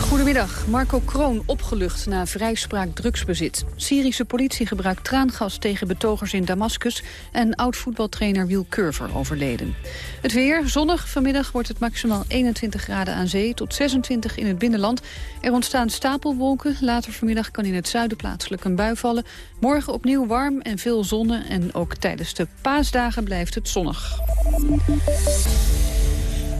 Goedemiddag. Marco Kroon opgelucht na vrijspraak drugsbezit. Syrische politie gebruikt traangas tegen betogers in Damascus... en oud-voetbaltrainer Wiel Curver overleden. Het weer, zonnig. Vanmiddag wordt het maximaal 21 graden aan zee... tot 26 in het binnenland. Er ontstaan stapelwolken. Later vanmiddag kan in het zuiden plaatselijk een bui vallen. Morgen opnieuw warm en veel zonne. En ook tijdens de paasdagen blijft het zonnig.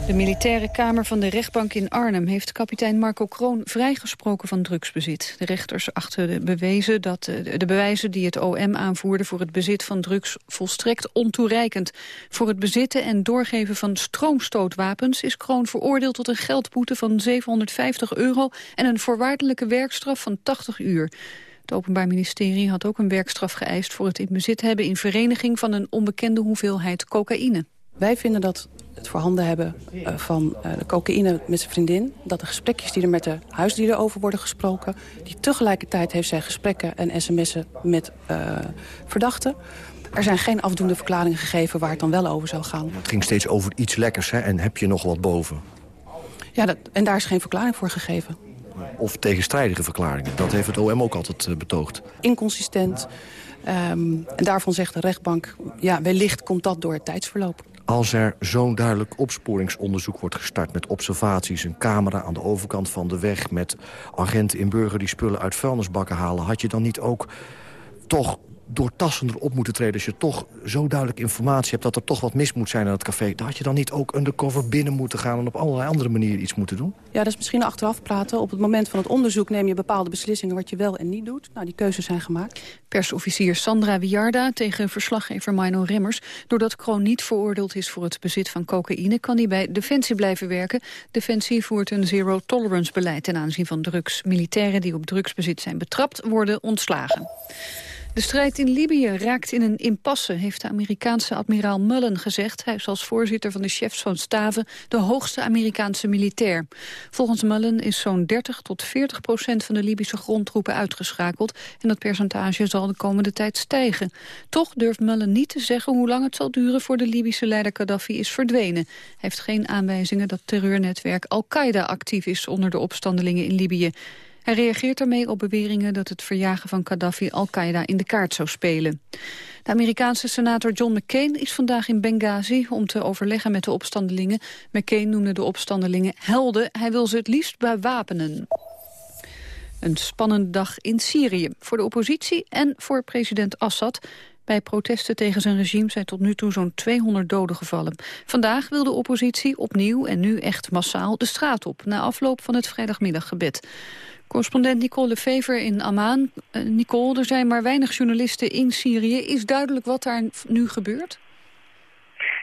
De militaire kamer van de rechtbank in Arnhem heeft kapitein Marco Kroon vrijgesproken van drugsbezit. De rechters achten de bewijzen, dat, de bewijzen die het OM aanvoerde voor het bezit van drugs volstrekt ontoereikend. Voor het bezitten en doorgeven van stroomstootwapens is Kroon veroordeeld tot een geldboete van 750 euro en een voorwaardelijke werkstraf van 80 uur. Het Openbaar Ministerie had ook een werkstraf geëist voor het in bezit hebben in vereniging van een onbekende hoeveelheid cocaïne. Wij vinden dat het voorhanden hebben uh, van uh, de cocaïne met zijn vriendin. Dat de gesprekjes die er met de huisdieren over worden gesproken... die tegelijkertijd heeft zij gesprekken en sms'en met uh, verdachten. Er zijn geen afdoende verklaringen gegeven waar het dan wel over zou gaan. Het ging steeds over iets lekkers hè? en heb je nog wat boven? Ja, dat, en daar is geen verklaring voor gegeven. Of tegenstrijdige verklaringen. Dat heeft het OM ook altijd betoogd. Inconsistent. Um, en daarvan zegt de rechtbank, ja, wellicht komt dat door het tijdsverloop. Als er zo'n duidelijk opsporingsonderzoek wordt gestart... met observaties, een camera aan de overkant van de weg... met agenten in burger die spullen uit vuilnisbakken halen... had je dan niet ook toch doortassender op moeten treden... als je toch zo duidelijk informatie hebt dat er toch wat mis moet zijn aan het café... dan had je dan niet ook undercover binnen moeten gaan... en op allerlei andere manieren iets moeten doen? Ja, dat is misschien achteraf praten. Op het moment van het onderzoek neem je bepaalde beslissingen... wat je wel en niet doet. Nou, die keuzes zijn gemaakt. Persofficier Sandra Wiarda tegen verslaggever Mino Remmers. Doordat Kroon niet veroordeeld is voor het bezit van cocaïne... kan hij bij Defensie blijven werken. Defensie voert een zero-tolerance beleid ten aanzien van drugs. Militairen die op drugsbezit zijn betrapt worden ontslagen. De strijd in Libië raakt in een impasse, heeft de Amerikaanse admiraal Mullen gezegd. Hij is als voorzitter van de chefs van staven de hoogste Amerikaanse militair. Volgens Mullen is zo'n 30 tot 40 procent van de Libische grondtroepen uitgeschakeld. En dat percentage zal de komende tijd stijgen. Toch durft Mullen niet te zeggen hoe lang het zal duren voor de Libische leider Gaddafi is verdwenen. Hij heeft geen aanwijzingen dat terreurnetwerk Al-Qaeda actief is onder de opstandelingen in Libië. Hij reageert daarmee op beweringen dat het verjagen van Gaddafi Al-Qaeda in de kaart zou spelen. De Amerikaanse senator John McCain is vandaag in Benghazi om te overleggen met de opstandelingen. McCain noemde de opstandelingen helden. Hij wil ze het liefst bewapenen. Een spannende dag in Syrië voor de oppositie en voor president Assad. Bij protesten tegen zijn regime zijn tot nu toe zo'n 200 doden gevallen. Vandaag wil de oppositie opnieuw en nu echt massaal de straat op... na afloop van het vrijdagmiddaggebed. Correspondent Nicole Lefever in Amman. Uh, Nicole, er zijn maar weinig journalisten in Syrië. Is duidelijk wat daar nu gebeurt?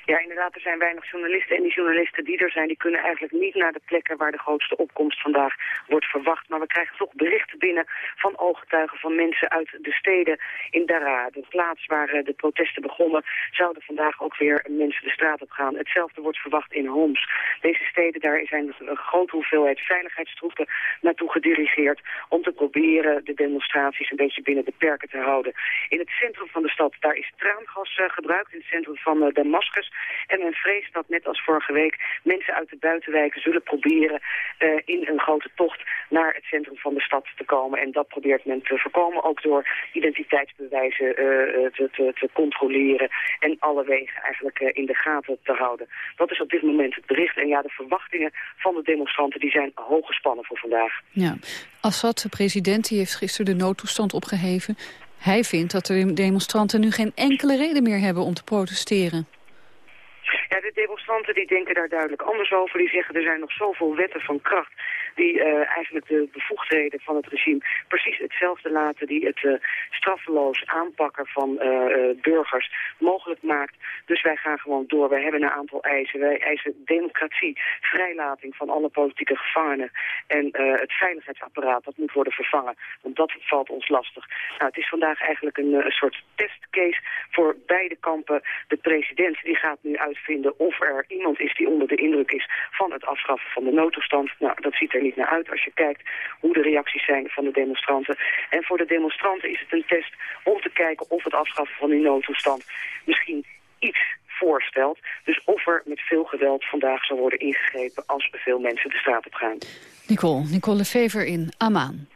Ja, inderdaad, er zijn weinig journalisten. En die journalisten die er zijn, die kunnen eigenlijk niet naar de plekken waar de grootste opkomst vandaag wordt verwacht. Maar we krijgen toch berichten binnen van ooggetuigen van mensen uit de steden in Dara. De plaats waar eh, de protesten begonnen, zouden vandaag ook weer mensen de straat op gaan. Hetzelfde wordt verwacht in Homs. Deze steden, daar zijn een grote hoeveelheid veiligheidstroepen naartoe gedirigeerd om te proberen de demonstraties een beetje binnen de perken te houden. In het centrum van de stad, daar is traangas uh, gebruikt, in het centrum van uh, Damascus. En men vreest dat, net als vorige week, mensen uit de buitenwijken zullen proberen uh, in een grote tocht naar het centrum van de stad te komen. En dat probeert men te voorkomen, ook door identiteitsbewijzen uh, te, te, te, controleren en alle wegen eigenlijk in de gaten te houden. Dat is op dit moment het bericht. En ja, de verwachtingen van de demonstranten die zijn hoog gespannen voor vandaag. Ja, Assad, de president, die heeft gisteren de noodtoestand opgeheven. Hij vindt dat de demonstranten nu geen enkele reden meer hebben om te protesteren. Ja, de demonstranten die denken daar duidelijk anders over. Die zeggen er zijn nog zoveel wetten van kracht die uh, eigenlijk de bevoegdheden van het regime precies hetzelfde laten, die het uh, straffeloos aanpakken van uh, burgers mogelijk maakt. Dus wij gaan gewoon door. Wij hebben een aantal eisen. Wij eisen democratie, vrijlating van alle politieke gevangenen en het veiligheidsapparaat, dat moet worden vervangen. Want dat valt ons lastig. Nou, het is vandaag eigenlijk een, een soort testcase voor beide kampen. De president die gaat nu uitvinden of er iemand is die onder de indruk is van het afschaffen van de noodtoestand. Nou, dat ziet er niet naar uit als je kijkt hoe de reacties zijn van de demonstranten. En voor de demonstranten is het een test om te kijken of het afschaffen van die noodtoestand misschien iets voorstelt. Dus of er met veel geweld vandaag zal worden ingegrepen als veel mensen de straat op gaan. Nicole, Nicole Fever in Amman.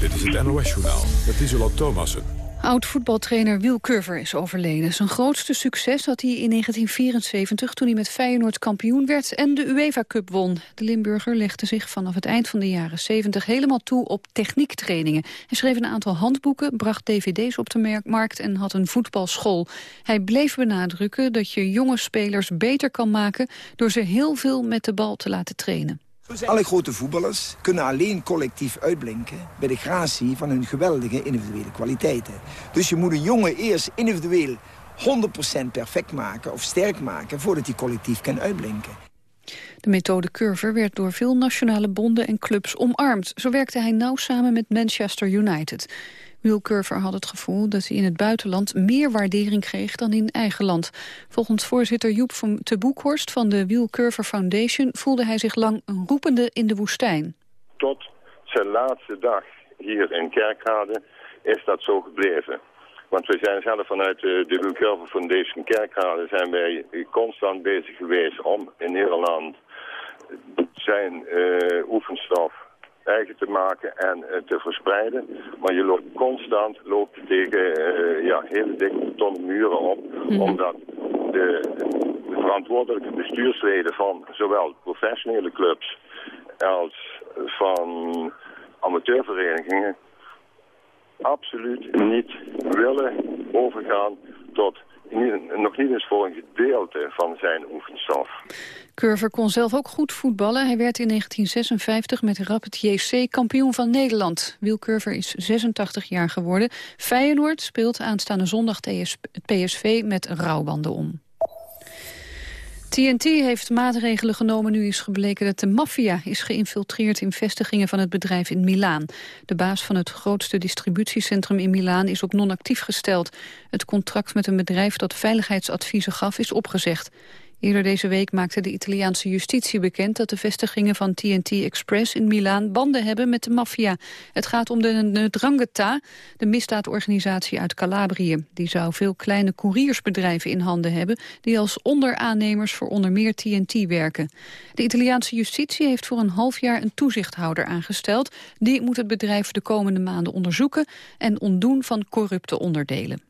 Dit is het NOS-journaal met Isola Thomassen. Oud-voetbaltrainer Wiel Curver is overleden. Zijn grootste succes had hij in 1974 toen hij met Feyenoord kampioen werd en de UEFA Cup won. De Limburger legde zich vanaf het eind van de jaren 70 helemaal toe op techniektrainingen. Hij schreef een aantal handboeken, bracht dvd's op de markt en had een voetbalschool. Hij bleef benadrukken dat je jonge spelers beter kan maken door ze heel veel met de bal te laten trainen. Alle grote voetballers kunnen alleen collectief uitblinken... bij de gratie van hun geweldige individuele kwaliteiten. Dus je moet een jongen eerst individueel 100% perfect maken of sterk maken... voordat hij collectief kan uitblinken. De methode Curver werd door veel nationale bonden en clubs omarmd. Zo werkte hij nauw samen met Manchester United. Curver had het gevoel dat hij in het buitenland meer waardering kreeg dan in eigen land. Volgens voorzitter Joep van te Boekhorst van de Curver Foundation voelde hij zich lang een roepende in de woestijn. Tot zijn laatste dag hier in Kerkrade is dat zo gebleven. Want we zijn zelf vanuit de, de Curver Foundation Kerkrade zijn wij constant bezig geweest om in Nederland zijn uh, oefenstof eigen te maken en uh, te verspreiden. Maar je loopt constant loopt tegen uh, ja, hele dikke betonnen muren op. Mm. Omdat de, de, verantwoordelijke bestuursleden van zowel professionele clubs als van amateurverenigingen absoluut niet willen overgaan tot nog niet eens voor een gedeelte van zijn oefenstof. Curver kon zelf ook goed voetballen. Hij werd in 1956 met Rapid JC kampioen van Nederland. Wiel Curver is 86 jaar geworden. Feyenoord speelt aanstaande zondag PSV met rouwbanden om. TNT heeft maatregelen genomen nu is gebleken dat de maffia is geïnfiltreerd in vestigingen van het bedrijf in Milaan. De baas van het grootste distributiecentrum in Milaan is op non-actief gesteld. Het contract met een bedrijf dat veiligheidsadviezen gaf is opgezegd. Eerder deze week maakte de Italiaanse justitie bekend dat de vestigingen van TNT Express in Milaan banden hebben met de maffia. Het gaat om de Drangheta, de misdaadorganisatie uit Calabrië. Die zou veel kleine couriersbedrijven in handen hebben die als onderaannemers voor onder meer TNT werken. De Italiaanse justitie heeft voor een half jaar een toezichthouder aangesteld. Die moet het bedrijf de komende maanden onderzoeken en ontdoen van corrupte onderdelen.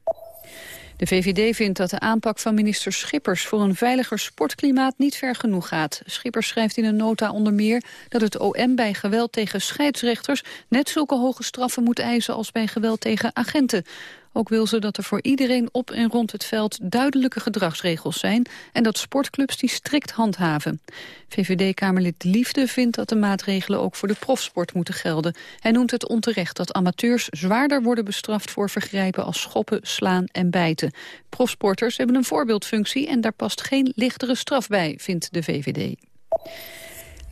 De VVD vindt dat de aanpak van minister Schippers voor een veiliger sportklimaat niet ver genoeg gaat. Schippers schrijft in een nota onder meer dat het OM bij geweld tegen scheidsrechters net zulke hoge straffen moet eisen als bij geweld tegen agenten. Ook wil ze dat er voor iedereen op en rond het veld duidelijke gedragsregels zijn en dat sportclubs die strikt handhaven. VVD-Kamerlid Liefde vindt dat de maatregelen ook voor de profsport moeten gelden. Hij noemt het onterecht dat amateurs zwaarder worden bestraft voor vergrijpen als schoppen, slaan en bijten. Profsporters hebben een voorbeeldfunctie en daar past geen lichtere straf bij, vindt de VVD.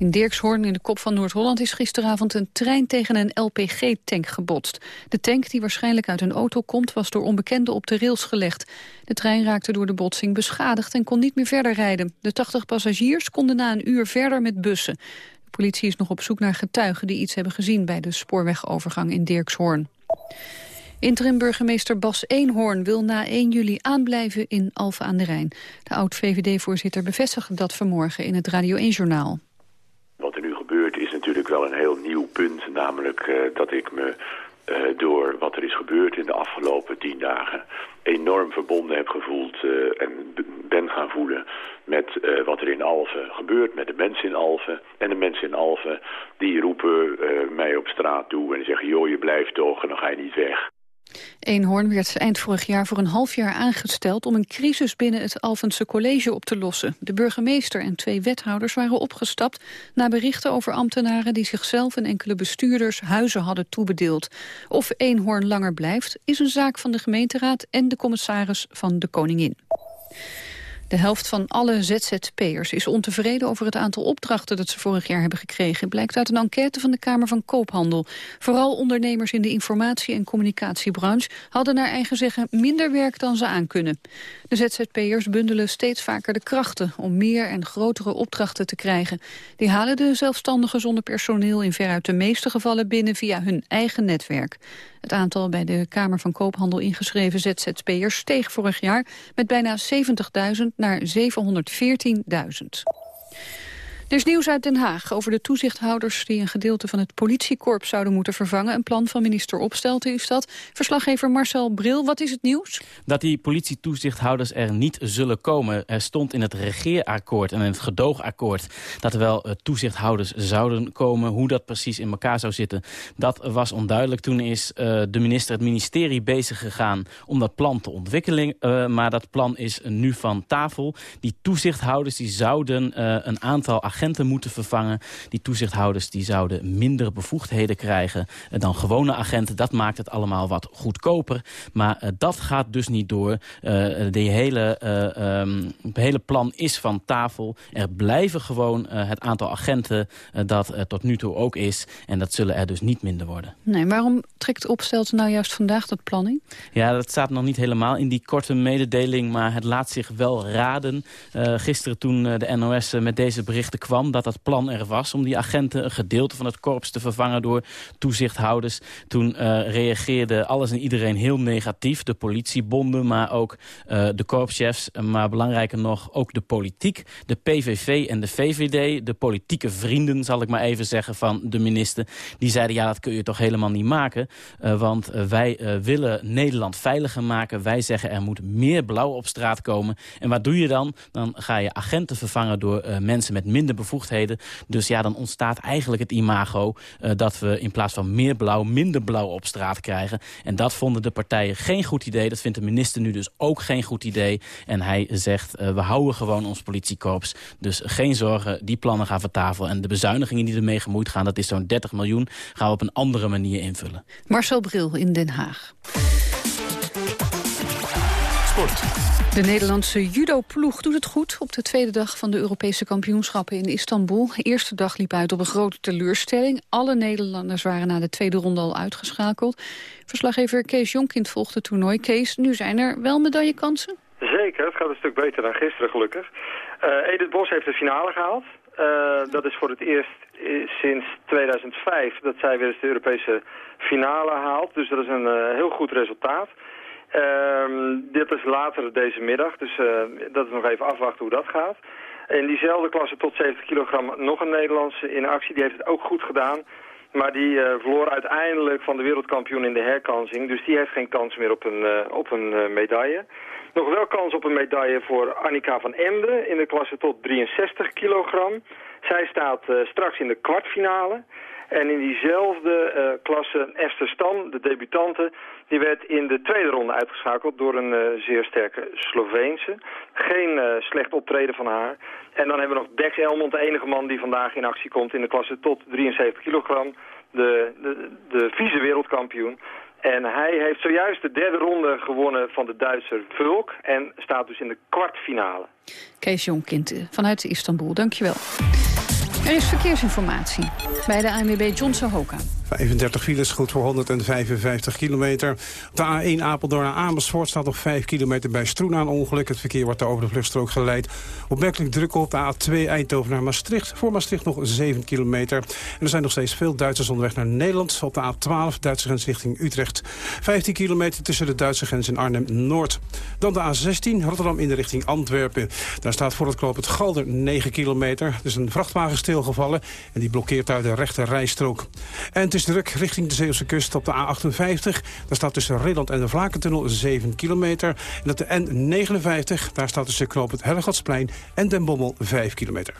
In Dirkshoorn in de kop van Noord-Holland is gisteravond een trein tegen een LPG-tank gebotst. De tank die waarschijnlijk uit een auto komt was door onbekenden op de rails gelegd. De trein raakte door de botsing beschadigd en kon niet meer verder rijden. De 80 passagiers konden na een uur verder met bussen. De politie is nog op zoek naar getuigen die iets hebben gezien bij de spoorwegovergang in Dirkshoorn. Interim-burgemeester Bas Eenhoorn wil na 1 juli aanblijven in Alphen aan de Rijn. De oud-VVD-voorzitter bevestigde dat vanmorgen in het Radio 1-journaal natuurlijk wel een heel nieuw punt. Namelijk uh, dat ik me uh, door wat er is gebeurd in de afgelopen tien dagen... enorm verbonden heb gevoeld uh, en ben gaan voelen met wat er in Alphen gebeurt. Met de mensen in Alphen. En de mensen in Alphen die roepen mij op straat toe en zeggen... joh, je blijft toch en dan ga je niet weg. Eenhoorn werd eind vorig jaar voor een half jaar aangesteld... om een crisis binnen het Alphense College op te lossen. De burgemeester en twee wethouders waren opgestapt... na berichten over ambtenaren die zichzelf en enkele bestuurders huizen hadden toebedeeld. Of Eenhoorn langer blijft, is een zaak van de gemeenteraad... en de commissaris van de Koningin. De helft van alle ZZP'ers is ontevreden over het aantal opdrachten dat ze vorig jaar hebben gekregen, blijkt uit een enquête van de Kamer van Koophandel. Vooral ondernemers in de informatie- en communicatiebranche hadden naar eigen zeggen minder werk dan ze aankunnen. De ZZP'ers bundelen steeds vaker de krachten om meer en grotere opdrachten te krijgen. Die halen de zelfstandigen zonder personeel in veruit de meeste gevallen binnen via hun eigen netwerk. Het aantal bij de Kamer van Koophandel ingeschreven ZZP'ers steeg vorig jaar met bijna 70.000 naar 714.000. Er is nieuws uit Den Haag over de toezichthouders... die een gedeelte van het politiekorps zouden moeten vervangen. Een plan van minister Opstelten is dat. Verslaggever Marcel Bril, wat is het nieuws? Dat die politietoezichthouders er niet zullen komen. Er stond in het regeerakkoord en in het gedoogakkoord... dat er wel eh, toezichthouders zouden komen. Hoe dat precies in elkaar zou zitten, dat was onduidelijk. Toen is uh, de minister het ministerie bezig gegaan om dat plan te ontwikkelen. Uh, maar dat plan is nu van tafel. Die toezichthouders die zouden een aantal agenten agenten moeten vervangen. Die toezichthouders die zouden minder bevoegdheden krijgen eh, dan gewone agenten. Dat maakt het allemaal wat goedkoper. Maar uh, dat gaat dus niet door. Uh, de hele, um, het hele plan is van tafel. Er blijven gewoon het aantal agenten dat tot nu toe ook is. En dat zullen er dus niet minder worden. Nee, waarom trekt Opstelten nou juist vandaag dat plan in? Ja, dat staat nog niet helemaal in die korte mededeling. Maar het laat zich wel raden. gisteren toen de NOS met deze berichten kwam dat dat plan er was... om die agenten een gedeelte van het korps te vervangen door toezichthouders. Toen uh, reageerde alles en iedereen heel negatief. De politiebonden, maar ook uh, de korpschefs. Maar belangrijker nog, ook de politiek. De PVV en de VVD, de politieke vrienden, zal ik maar even zeggen, van de minister. Die zeiden, ja, dat kun je toch helemaal niet maken. Uh, want wij willen Nederland veiliger maken. Wij zeggen, er moet meer blauw op straat komen. En wat doe je dan? Dan ga je agenten vervangen door mensen met minder bevoegdheden. Dus ja, dan ontstaat eigenlijk het imago uh, dat we in plaats van meer blauw, minder blauw op straat krijgen. En dat vonden de partijen geen goed idee. Dat vindt de minister nu dus ook geen goed idee. En hij zegt, uh, we houden gewoon ons politiekorps. Dus geen zorgen, die plannen gaan van tafel. En de bezuinigingen die ermee gemoeid gaan, dat is zo'n 30 miljoen, gaan we op een andere manier invullen. Marcel Bril in Den Haag. Sport. De Nederlandse judo-ploeg doet het goed op de tweede dag van de Europese kampioenschappen in Istanbul. De eerste dag liep uit op een grote teleurstelling. Alle Nederlanders waren na de tweede ronde al uitgeschakeld. Verslaggever Kees Jonkind volgt het toernooi. Kees, nu zijn er wel medaillekansen? Zeker, het gaat een stuk beter dan gisteren gelukkig. Uh, Edith Bos heeft de finale gehaald. Uh, dat is voor het eerst eh, sinds 2005 dat zij weer eens de Europese finale haalt. Dus dat is een heel goed resultaat. Um, dit is later deze middag, dus uh, dat is nog even afwachten hoe dat gaat. In diezelfde klasse tot 70 kilogram nog een Nederlandse in actie. Die heeft het ook goed gedaan. Maar die uh, verloor uiteindelijk van de wereldkampioen in de herkansing. Dus die heeft geen kans meer op een, uh, op een medaille. Nog wel kans op een medaille voor Annika van Emden in de klasse tot 63 kilogram. Zij staat straks in de kwartfinale. En in diezelfde uh, klasse Esther Stam, de debutante, die werd in de tweede ronde uitgeschakeld door een uh, zeer sterke Sloveense. Geen uh, slecht optreden van haar. En dan hebben we nog Dex Elmond, de enige man die vandaag in actie komt in de klasse tot 73 kilogram. De, de, de vieze wereldkampioen. En hij heeft zojuist de derde ronde gewonnen van de Duitser Vulk en staat dus in de kwartfinale. Kees Jonkind vanuit Istanbul, dankjewel. Er is verkeersinformatie bij de ANWB Johnson Hoka. 35 files, goed voor 155 kilometer. De A1 Apeldoorn naar Amersfoort staat nog 5 kilometer bij Stroen aan ongeluk. Het verkeer wordt over de vluchtstrook geleid. Opmerkelijk druk op de A2 Eindhoven naar Maastricht. Voor Maastricht nog 7 kilometer. En er zijn nog steeds veel Duitsers onderweg naar Nederland. Op de A12 Duitse grens richting Utrecht. 15 kilometer tussen de Duitse grens en Arnhem-Noord. Dan de A16 Rotterdam in de richting Antwerpen. Daar staat voor het kloop het Galder 9 kilometer. Er is een vrachtwagen stilgevallen en die blokkeert daar de rechte rijstrook. En is druk richting de Zeeuwse kust op de A58. Daar staat tussen Ridland en de Vlakentunnel 7 kilometer. En op de N59, daar staat tussen knoop het Hellegatsplein en Den Bommel 5 kilometer.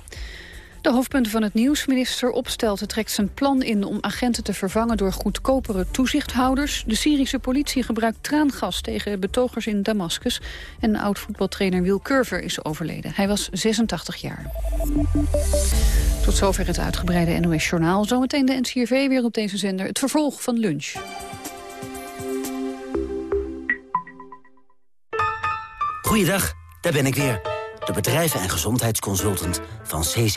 De hoofdpunten van het nieuws. Minister Opstelten trekt zijn plan in om agenten te vervangen door goedkopere toezichthouders. De Syrische politie gebruikt traangas tegen betogers in Damascus. En oud-voetbaltrainer Wil Curver is overleden. Hij was 86 jaar. Tot zover het uitgebreide NOS-journaal. Zometeen de NCRV weer op deze zender. Het vervolg van lunch. Goeiedag, daar ben ik weer. De bedrijven- en gezondheidsconsultant van CZ.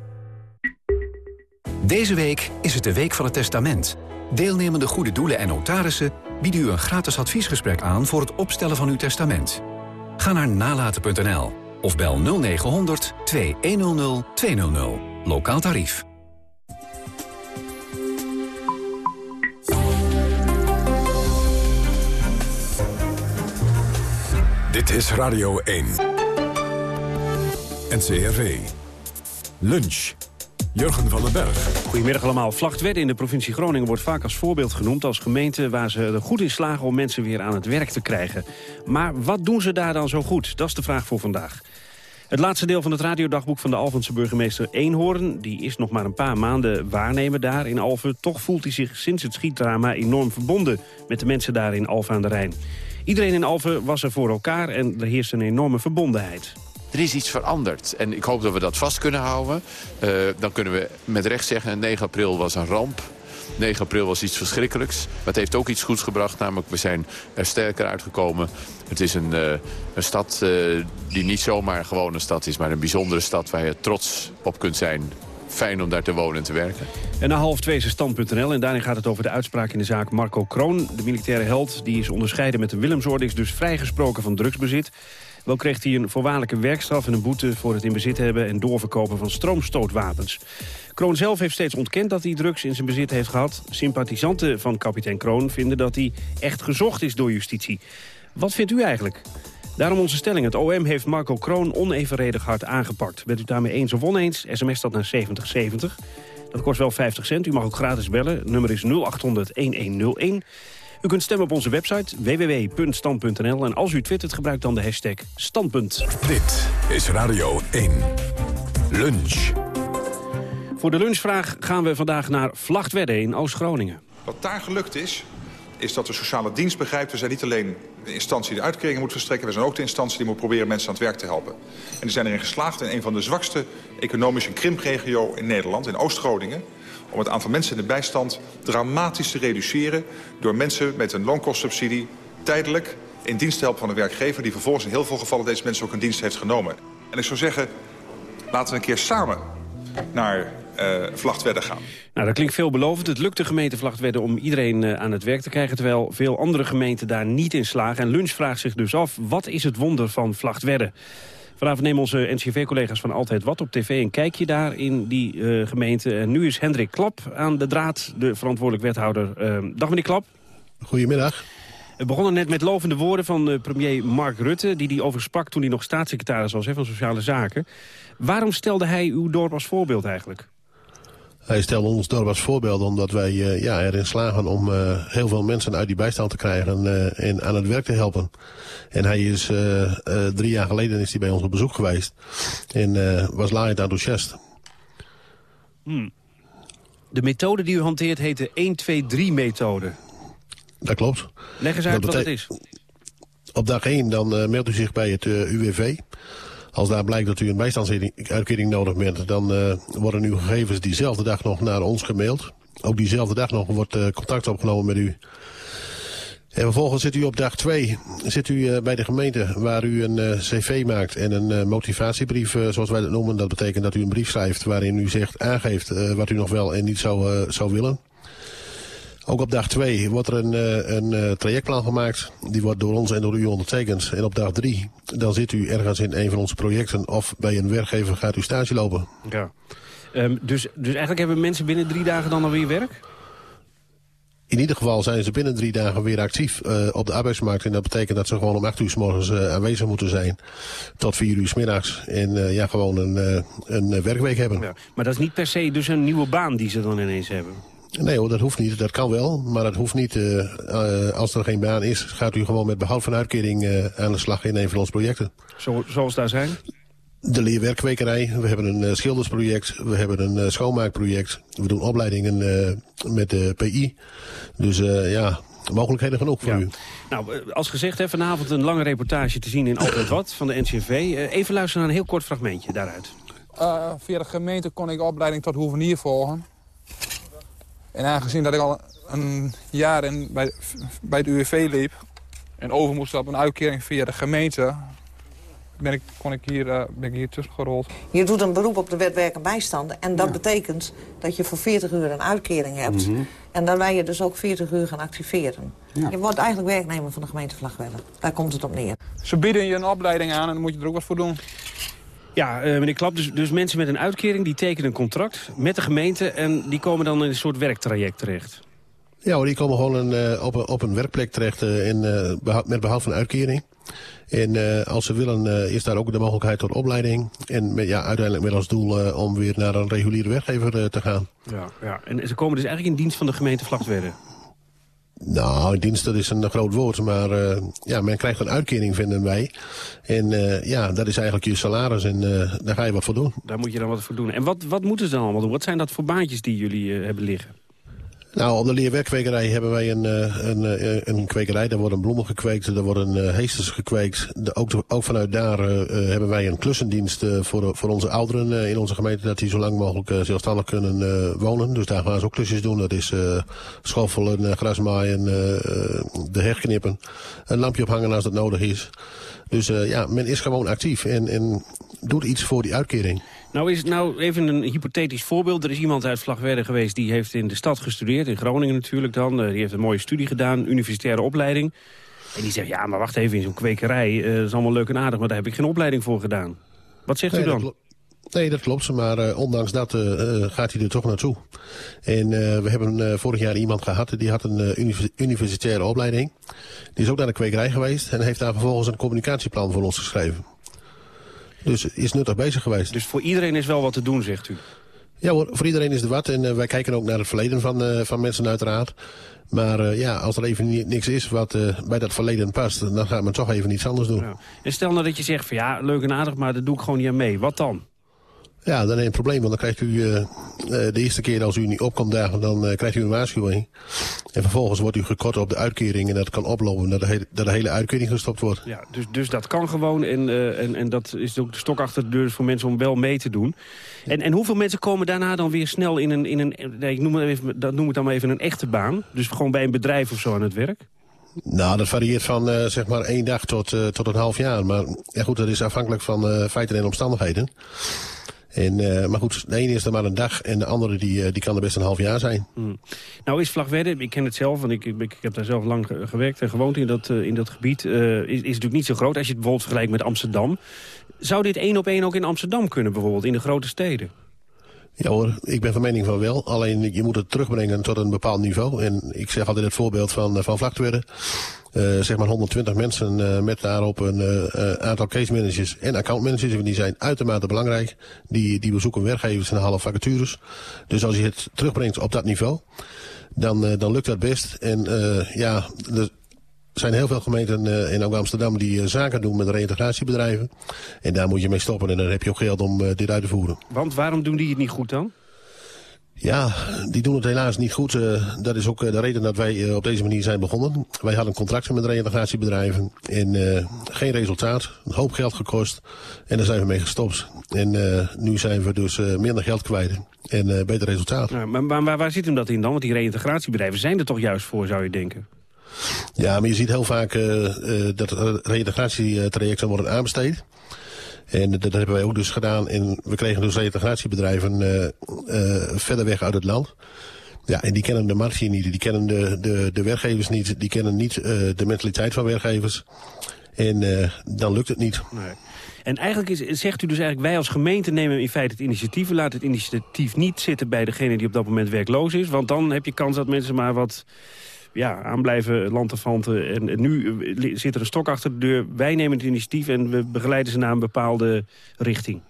Deze week is het de Week van het Testament. Deelnemende goede doelen en notarissen bieden u een gratis adviesgesprek aan... voor het opstellen van uw testament. Ga naar nalaten.nl of bel 0900 2100 200. Lokaal tarief. Dit is Radio 1. NCRV. Lunch. Jurgen van den Berg. Goedemiddag allemaal. Vlachtwedde in de provincie Groningen wordt vaak als voorbeeld genoemd... als gemeente waar ze er goed in slagen om mensen weer aan het werk te krijgen. Maar wat doen ze daar dan zo goed? Dat is de vraag voor vandaag. Het laatste deel van het radiodagboek van de Alphense burgemeester Eenhoorn... die is nog maar een paar maanden waarnemer daar in Alphen. Toch voelt hij zich sinds het schietdrama enorm verbonden... met de mensen daar in Alphen aan de Rijn. Iedereen in Alphen was er voor elkaar en er heerst een enorme verbondenheid. Er is iets veranderd en ik hoop dat we dat vast kunnen houden. Uh, dan kunnen we met recht zeggen, 9 april was een ramp. 9 april was iets verschrikkelijks. Maar het heeft ook iets goeds gebracht. Namelijk, we zijn er sterker uitgekomen. Het is een, uh, een stad uh, die niet zomaar een gewone stad is... maar een bijzondere stad waar je trots op kunt zijn fijn om daar te wonen en te werken. En na half twee is stand.nl en daarin gaat het over de uitspraak in de zaak Marco Kroon. De militaire held die is onderscheiden met de Willemsorde is dus vrijgesproken van drugsbezit. Wel kreeg hij een voorwaardelijke werkstraf en een boete voor het in bezit hebben en doorverkopen van stroomstootwapens. Kroon zelf heeft steeds ontkend dat hij drugs in zijn bezit heeft gehad. Sympathisanten van kapitein Kroon vinden dat hij echt gezocht is door justitie. Wat vindt u eigenlijk? Daarom onze stelling. Het OM heeft Marco Kroon onevenredig hard aangepakt. Bent u daarmee eens of oneens? SMS dat naar 7070. Dat kost wel 50 cent. U mag ook gratis bellen. Nummer is 0800-1101. U kunt stemmen op onze website www.stand.nl. En als u twittert, gebruik dan de hashtag standpunt. Dit is Radio 1. Lunch. Voor de lunchvraag gaan we vandaag naar Vlachtwedde in Oost-Groningen. Wat daar gelukt is, is dat de sociale dienst begrijpt... we zijn niet alleen de instantie die de uitkeringen moet verstrekken... we zijn ook de instantie die moet proberen mensen aan het werk te helpen. En die zijn erin geslaagd in een van de zwakste economische krimpregio in Nederland... in Oost-Groningen om het aantal mensen in de bijstand dramatisch te reduceren... door mensen met een loonkostsubsidie tijdelijk in dienst te helpen van de werkgever... die vervolgens in heel veel gevallen deze mensen ook in dienst heeft genomen. En ik zou zeggen, laten we een keer samen naar uh, Vlachtwedde gaan. Nou, dat klinkt veelbelovend. Het lukt de gemeente Vlachtwedde om iedereen uh, aan het werk te krijgen... terwijl veel andere gemeenten daar niet in slagen. En Lunch vraagt zich dus af, wat is het wonder van Vlachtwedde? Vanavond nemen onze NCV-collega's van Altijd Wat op tv een kijkje daar in die uh, gemeente. En nu is Hendrik Klap aan de draad, de verantwoordelijk wethouder. Uh, dag meneer Klap. Goedemiddag. We begonnen net met lovende woorden van uh, premier Mark Rutte... die die over sprak toen hij nog staatssecretaris was hè, van Sociale Zaken. Waarom stelde hij uw dorp als voorbeeld eigenlijk? Hij stelde ons dorp als voorbeeld omdat wij uh, ja, erin slagen om uh, heel veel mensen uit die bijstand te krijgen en aan het werk te helpen. En hij is drie jaar geleden is hij bij ons op bezoek geweest en was laaiend enthousiast. Hmm. De methode die u hanteert heet de 1-2-3-methode. Dat klopt. Leg eens uit wat het is. Op dag 1 dan meldt u zich bij het UWV. Als daar blijkt dat u een bijstandsuitkering nodig bent... dan uh, worden uw gegevens diezelfde dag nog naar ons gemaild. Ook diezelfde dag nog wordt uh, contact opgenomen met u. En vervolgens zit u op dag 2 zit u, uh, bij de gemeente waar u een cv maakt en een motivatiebrief, zoals wij dat noemen. Dat betekent dat u een brief schrijft waarin u zegt, aangeeft wat u nog wel en niet zou, zou willen. Ook op dag 2 wordt er een, een trajectplan gemaakt. Die wordt door ons en door u ondertekend. En op dag 3, dan zit u ergens in een van onze projecten... of bij een werkgever gaat u stage lopen. Ja. Um, dus, dus eigenlijk hebben mensen binnen drie dagen dan alweer werk? In ieder geval zijn ze binnen drie dagen weer actief uh, op de arbeidsmarkt. En dat betekent dat ze gewoon om acht uur s morgens uh, aanwezig moeten zijn. Tot vier uur s middags. En uh, ja, gewoon een, een werkweek hebben. Ja, maar dat is niet per se dus een nieuwe baan die ze dan ineens hebben? Nee hoor, dat hoeft niet. Dat kan wel, maar dat hoeft niet. Uh, uh, als er geen baan is, gaat u gewoon met behoud van uitkering uh, aan de slag in een van onze projecten. Zo, zoals daar zijn? De leerwerkwekerij. We hebben een schildersproject. We hebben een schoonmaakproject. We doen opleidingen met de PI. Dus ja, mogelijkheden genoeg voor ja. u. Nou, als gezegd, hè, vanavond een lange reportage te zien in Altijd Wat van de NCV. even luisteren naar een heel kort fragmentje daaruit. via de gemeente kon ik opleiding tot hoevenier volgen. En aangezien dat ik al een jaar in, bij, bij het UWV liep... en over moest op een uitkering via de gemeente... Ben ik, kon ik hier, uh, ben ik hier tussen gerold. Je doet een beroep op de wet werken bijstanden. En dat betekent dat je voor 40 uur een uitkering hebt. Mhm. En dan wij je dus ook 40 uur gaan activeren. Ja. Je wordt eigenlijk werknemer van de gemeente Vlagwedde. Daar komt het op neer. Ze bieden je een opleiding aan en dan moet je er ook wat voor doen. Ja, uh, meneer Klap, dus, dus mensen met een uitkering die tekenen een contract met de gemeente... en die komen dan in een soort werktraject terecht. Ja, die komen gewoon een, uh, op, een, op een werkplek terecht uh, in, behoud, met behoud van uitkering. En als ze willen, is daar ook de mogelijkheid tot opleiding. En met, ja, uiteindelijk met als doel om weer naar een reguliere werkgever te gaan. Ja, ja, en ze komen dus eigenlijk in dienst van de gemeente Vlagtwedde? Nou, dienst dat is een groot woord, maar ja, men krijgt een uitkering, vinden wij. En ja, dat is eigenlijk je salaris en daar ga je wat voor doen. Daar moet je dan wat voor doen. En wat, wat moeten ze dan allemaal doen? Wat zijn dat voor baantjes die jullie hebben liggen? Nou, op de leerwerkkwekerij hebben wij een, een, een kwekerij. Daar worden bloemen gekweekt, er worden heesters gekweekt. Ook, de, ook vanuit daar hebben wij een klussendienst voor, voor onze ouderen in onze gemeente... dat die zo lang mogelijk zelfstandig kunnen wonen. Dus daar gaan ze ook klusjes doen. Dat is schoffelen, grasmaaien, de heg knippen. Een lampje ophangen als dat nodig is. Dus ja, men is gewoon actief en, en doet iets voor die uitkering. Nou is nou even een hypothetisch voorbeeld. Er is iemand uit Vlagwedde geweest die heeft in de stad gestudeerd. In Groningen natuurlijk dan. Die heeft een mooie studie gedaan, universitaire opleiding. En die zegt, ja, maar wacht even, in zo'n kwekerij... Uh, dat is allemaal leuk en aardig, maar daar heb ik geen opleiding voor gedaan. Wat zegt nee, u dan? Nee, dat klopt. Maar uh, ondanks dat uh, gaat hij er toch naartoe. En we hebben vorig jaar iemand gehad, die had een universitaire opleiding. Die is ook naar de kwekerij geweest en heeft daar vervolgens een communicatieplan voor ons geschreven. Dus is nuttig bezig geweest. Dus voor iedereen is wel wat te doen, zegt u? Ja hoor, voor iedereen is er wat. En uh, wij kijken ook naar het verleden van, uh, van mensen uiteraard. Maar uh, ja, als er even niks is wat bij dat verleden past... dan gaat men toch even iets anders doen. Ja. En stel nou dat je zegt van ja, leuk en aardig, maar dat doe ik gewoon niet aan mee. Wat dan? Ja, dan heb je een probleem, want dan krijgt u uh, de eerste keer als u niet opkomt dagen, dan uh, krijgt u een waarschuwing. En vervolgens wordt u gekort op de uitkering en dat kan oplopen dat de hele, dat de hele uitkering gestopt wordt. Ja, dus, dus dat kan gewoon en, uh, en, en dat is ook de stok achter de deur voor mensen om wel mee te doen. En, en hoeveel mensen komen daarna dan weer snel in een, in een nee, ik noem het even, dat noem het dan maar even een echte baan? Dus gewoon bij een bedrijf of zo aan het werk? Nou, dat varieert van uh, zeg maar één dag tot, uh, tot een half jaar. Maar ja, goed, dat is afhankelijk van uh, feiten en omstandigheden. En, uh, maar goed, de ene is er maar een dag en de andere die, die kan er best een half jaar zijn. Hmm. Nou is Vlagwedde, ik ken het zelf, want ik, ik, ik heb daar zelf lang gewerkt en gewoond in dat, uh, in dat gebied. Is, is natuurlijk niet zo groot als je het bijvoorbeeld vergelijkt met Amsterdam. Zou dit één op één ook in Amsterdam kunnen bijvoorbeeld, in de grote steden? Ja hoor, ik ben van mening van wel. Alleen je moet het terugbrengen tot een bepaald niveau. En ik zeg altijd het voorbeeld van, van Vlagtwedde. Uh, zeg maar 120 mensen uh, met daarop een uh, aantal case managers en account managers. Die zijn uitermate belangrijk. Die, die bezoeken werkgevers en halen vacatures. Dus als je het terugbrengt op dat niveau, dan, dan lukt dat best. En ja, zijn heel veel gemeenten in ook Amsterdam die zaken doen met reïntegratiebedrijven. En daar moet je mee stoppen en dan heb je ook geld om dit uit te voeren. Want waarom doen die het niet goed dan? Ja, die doen het helaas niet goed. Dat is ook de reden dat wij op deze manier zijn begonnen. Wij hadden contracten met reïntegratiebedrijven en geen resultaat. Een hoop geld gekost en daar zijn we mee gestopt. En nu zijn we dus minder geld kwijt en beter resultaat. Maar waar, waar zit hem dat in dan? Want die reïntegratiebedrijven zijn er toch juist voor, zou je denken? Ja, maar je ziet heel vaak dat reïntegratietrajecten worden aanbesteed. En dat hebben wij ook dus gedaan. En we kregen dus reintegratiebedrijven verder weg uit het land. Ja, en die kennen de markt hier niet. Die kennen de, de, de werkgevers niet. Die kennen niet de mentaliteit van werkgevers. En dan lukt het niet. En eigenlijk is, zegt u dus eigenlijk, wij als gemeente nemen in feite het initiatief. We laten het initiatief niet zitten bij degene die op dat moment werkloos is. Want dan heb je kans dat mensen maar wat ja, aan blijven lanterfanten. En, en nu zit er een stok achter de deur. Wij nemen het initiatief en we begeleiden ze naar een bepaalde richting.